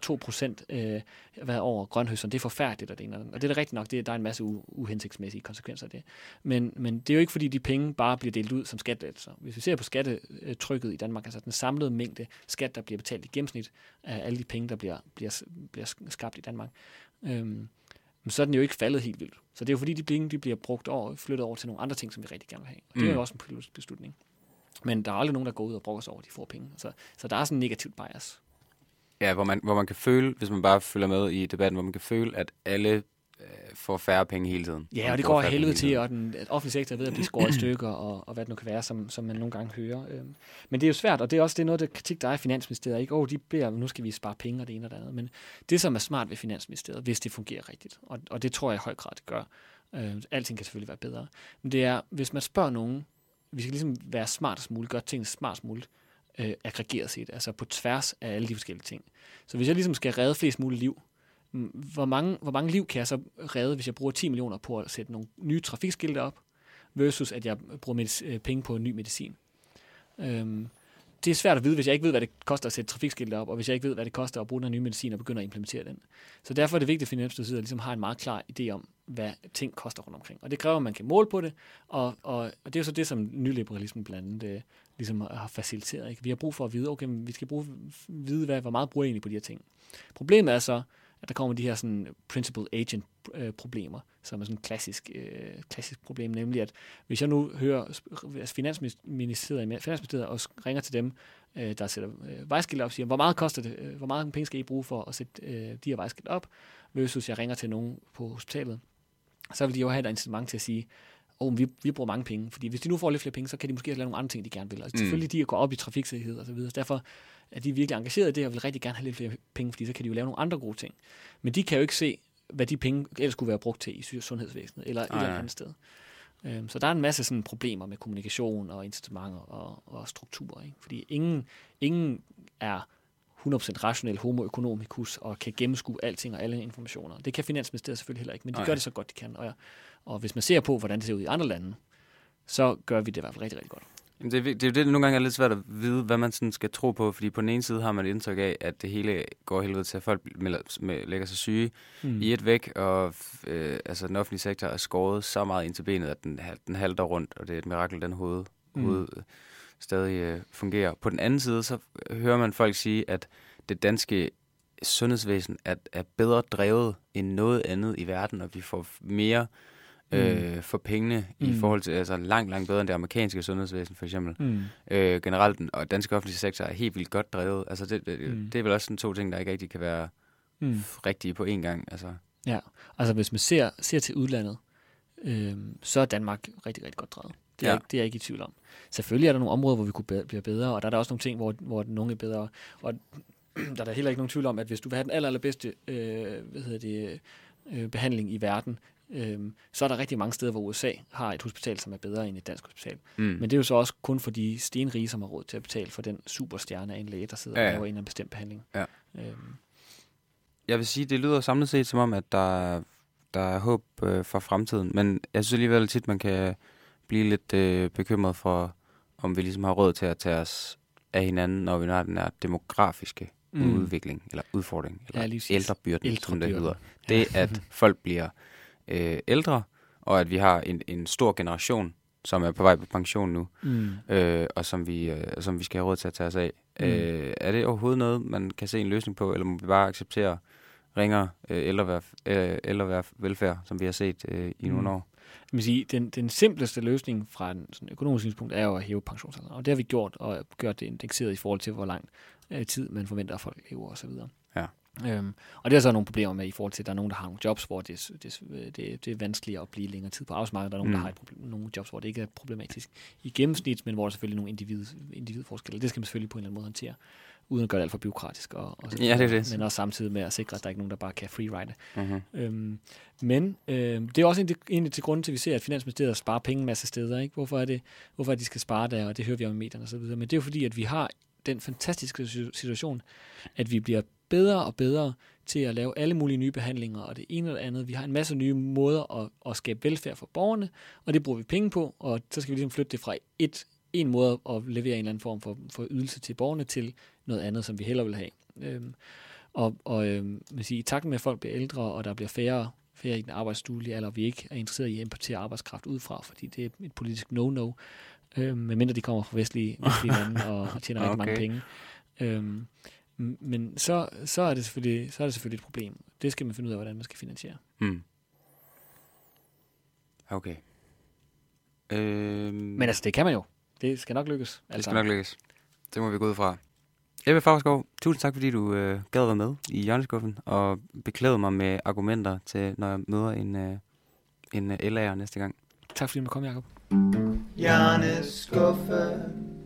2% øh, hvad over grønhøsteren. Det er forfærdeligt, og det, ene og det andet. Og det er da rigtigt nok, det, der er en masse u, uhensigtsmæssige konsekvenser af det. Men, men det er jo ikke, fordi de penge bare bliver delt ud som skattelettelser. Hvis vi ser på skattetrykket i Danmark, altså den samlede mængde skat, der bliver betalt i gennemsnit af alle de penge, der bliver, bliver, bliver skabt i Danmark, men så er den jo ikke faldet helt vildt. Så det er jo fordi, de penge de bliver brugt over, flyttet over til nogle andre ting, som vi rigtig gerne vil have. Og det er Mm. jo også en politisk beslutning. Men der er aldrig nogen, der går ud og brokker sig over, at de får penge. Så, så der er sådan en negativ bias. Ja, hvor man, hvor man kan føle, hvis man bare følger med i debatten, hvor man kan føle, at alle øh, får færre penge hele tiden. Ja, og det går helvede til, og den offentlige sektor er ved at blive skåret i stykker, og, og hvad det nu kan være, som, som man nogle gange hører. Øhm, Men det er jo svært, og det er også det er noget det kritik, der er i Finansministeriet. Ikke? Oh, de beder, nu skal vi spare penge og det ene og det andet. Men det, som er smart ved Finansministeriet, hvis det fungerer rigtigt, og, og det tror jeg i høj grad, det gør, øh, alting kan selvfølgelig være bedre, men det er, hvis man spørger nogen, vi skal ligesom være smartest muligt, gøre tingene smartest muligt, øh, aggregeret set, altså på tværs af alle de forskellige ting. Så hvis jeg ligesom skal redde flest muligt liv, mm, hvor mange, hvor mange liv kan jeg så redde, hvis jeg bruger 10 millioner på at sætte nogle nye trafikskilte op, versus at jeg bruger medic- øh, penge på ny medicin. Øhm, det er svært at vide, hvis jeg ikke ved, hvad det koster at sætte trafikskilte op, og hvis jeg ikke ved, hvad det koster at bruge den nye medicin og begynde at implementere den. Så derfor er det vigtigt, at Finansministeriet ligesom har en meget klar idé om, hvad ting koster rundt omkring. Og det kræver, at man kan måle på det, og, og, og det er jo så det, som nyliberalismen blandt andet øh, ligesom har faciliteret. Ikke? Vi har brug for at vide, okay, vi skal bruge, vide, hvad, hvor meget bruger jeg egentlig på de her ting. Problemet er så, at der kommer de her sådan principal agent øh, problemer, som er sådan et klassisk, øh, klassisk problem, nemlig at hvis jeg nu hører altså Finansministeriet, Finansministeriet og ringer til dem, øh, der sætter øh, vejskilt op, siger, hvor meget koster det, øh, hvor meget penge skal I bruge for at sætte øh, de her vejskilt op, versus jeg ringer til nogen på hospitalet, så vil de jo have et incitament til at sige, oh, vi, vi bruger mange penge, fordi hvis de nu får lidt flere penge, så kan de måske lave nogle andre ting, de gerne vil. Altså, Mm. Selvfølgelig de går op i trafiksikkerhed og så videre, så derfor er de virkelig engageret i det, og vil rigtig gerne have lidt flere penge, fordi så kan de jo lave nogle andre gode ting. Men de kan jo ikke se, hvad de penge ellers skulle være brugt til i sundhedsvæsenet, eller et Nej, eller andet sted. Øhm, Så der er en masse sådan problemer med kommunikation og incitamenter og, og strukturer. Ikke? Fordi ingen, ingen er 100% rationel homo economicus og kan gennemskue alting og alle informationer. Det kan Finansministeriet selvfølgelig heller ikke, men de Nej. gør det så godt, de kan. Og, og hvis man ser på, hvordan det ser ud i andre lande, så gør vi det i hvert fald rigtig, rigtig godt. Jamen, det, er, det er jo det, nogle gange er lidt svært at vide, hvad man sådan skal tro på, fordi på den ene side har man et indtryk af, at det hele går helvede til, at folk melder, med, lægger sig syge mm. i et væk, og øh, altså, den offentlige sektor er skåret så meget ind til benet, at den, den halter rundt, og det er et mirakel, den hoved, mm. hoved stadig øh, fungerer. På den anden side, så hører man folk sige, at det danske sundhedsvæsen er, er bedre drevet end noget andet i verden, og vi får mere mm. øh, for pengene mm. i forhold til, altså langt, langt bedre end det amerikanske sundhedsvæsen for eksempel. Mm. Øh, generelt, og danske offentlige sektor er helt vildt godt drevet. Altså det, det, mm. det er vel også sådan to ting, der ikke rigtig kan være mm. rigtige på én gang. Altså. Ja, altså hvis man ser, ser til udlandet, øh, så er Danmark rigtig, rigtig godt drevet. Det er, ja. det er jeg ikke i tvivl om. Selvfølgelig er der nogle områder, hvor vi kunne blive bedre, og der er der også nogle ting, hvor, hvor nogle er bedre. Og der er der heller ikke nogen tvivl om, at hvis du vil have den aller, allerbedste øh, hvad hedder det, øh, behandling i verden, øh, så er der rigtig mange steder, hvor USA har et hospital, som er bedre end et dansk hospital. Mm. Men det er jo så også kun for de stenrige, som har råd til at betale for den superstjerne af en læge, der sidder ja, ja. og laver en eller anden bestemt behandling. Ja. Øhm. Jeg vil sige, det lyder samlet set som om, at der, der er håb øh, for fremtiden, men jeg synes alligevel tit, man kan blive lidt øh, bekymret for, om vi ligesom har råd til at tage os af hinanden, når vi har den her demografiske mm. udvikling, eller udfordring, eller ja, ældrebyrden, som det hedder. Det, at folk bliver øh, ældre, og at vi har en, en stor generation, som er på vej på pension nu, mm. øh, og som vi, øh, som vi skal have råd til at tage os af. Mm. Øh, er det overhovedet noget, man kan se en løsning på, eller må vi bare acceptere ringere øh, ældreværf, øh, ældreværf velfærd, som vi har set øh, i mm. nogle år? Vil sige, den, den simpleste løsning fra en sådan økonomisk synspunkt er jo at hæve pensionsalderen, og det har vi gjort, og gjort det indekseret i forhold til, hvor lang øh, tid man forventer, at folk lever osv. Ja. Øhm, og det er så nogle problemer med i forhold til, at der er nogen, der har nogle jobs, hvor det, det, det, det er vanskeligere at blive længere tid på arbejdsmarkedet. Der er nogen, mm. der har et problem, nogle jobs, hvor det ikke er problematisk i gennemsnit, men hvor der er selvfølgelig nogle individ, individforskelle. Det skal man selvfølgelig på en eller anden måde håndtere, uden at gøre det alt for byråkratisk. Og, og ja, det er det. Men også samtidig med at sikre, at der er ikke nogen, der bare kan freeride. Mm-hmm. Øhm, men øh, det er også egentlig til grund til, at vi ser, at Finansministeriet sparer penge en masse steder. Ikke? Hvorfor, er det, hvorfor er det, de skal spare der, og det hører vi om i medierne osv. Men det er jo fordi, at vi har den fantastiske situation, at vi bliver bedre og bedre til at lave alle mulige nye behandlinger, og det ene eller andet. Vi har en masse nye måder at, at skabe velfærd for borgerne, og det bruger vi penge på, og så skal vi ligesom flytte det fra et, en måde at levere en eller anden form for, for ydelse til borgerne til noget andet, som vi hellere vil have. Øhm, og og øhm, man siger, i takt med, at folk bliver ældre, og der bliver færre, færre i den arbejdsstuelige eller vi ikke er interesseret i at importere arbejdskraft udefra, fordi det er et politisk no-no, øhm, medmindre de kommer fra vestlige, vestlige lande og, og tjener okay. rigtig mange penge. Øhm, men så, så, er det selvfølgelig, så er det selvfølgelig et problem. Det skal man finde ud af, hvordan man skal finansiere. Mm. Okay. Øhm, Men altså, det kan man jo. Det skal nok lykkes. Det altså. skal nok lykkes. Det må vi gå ud fra. Ebbe Fagerskov, tusind tak, fordi du øh, gad være med i hjørneskuffen og beklæde mig med argumenter til, når jeg møder en, øh, en øh, LA'er næste gang. Tak fordi du kom, Jacob. Hjørneskuffen.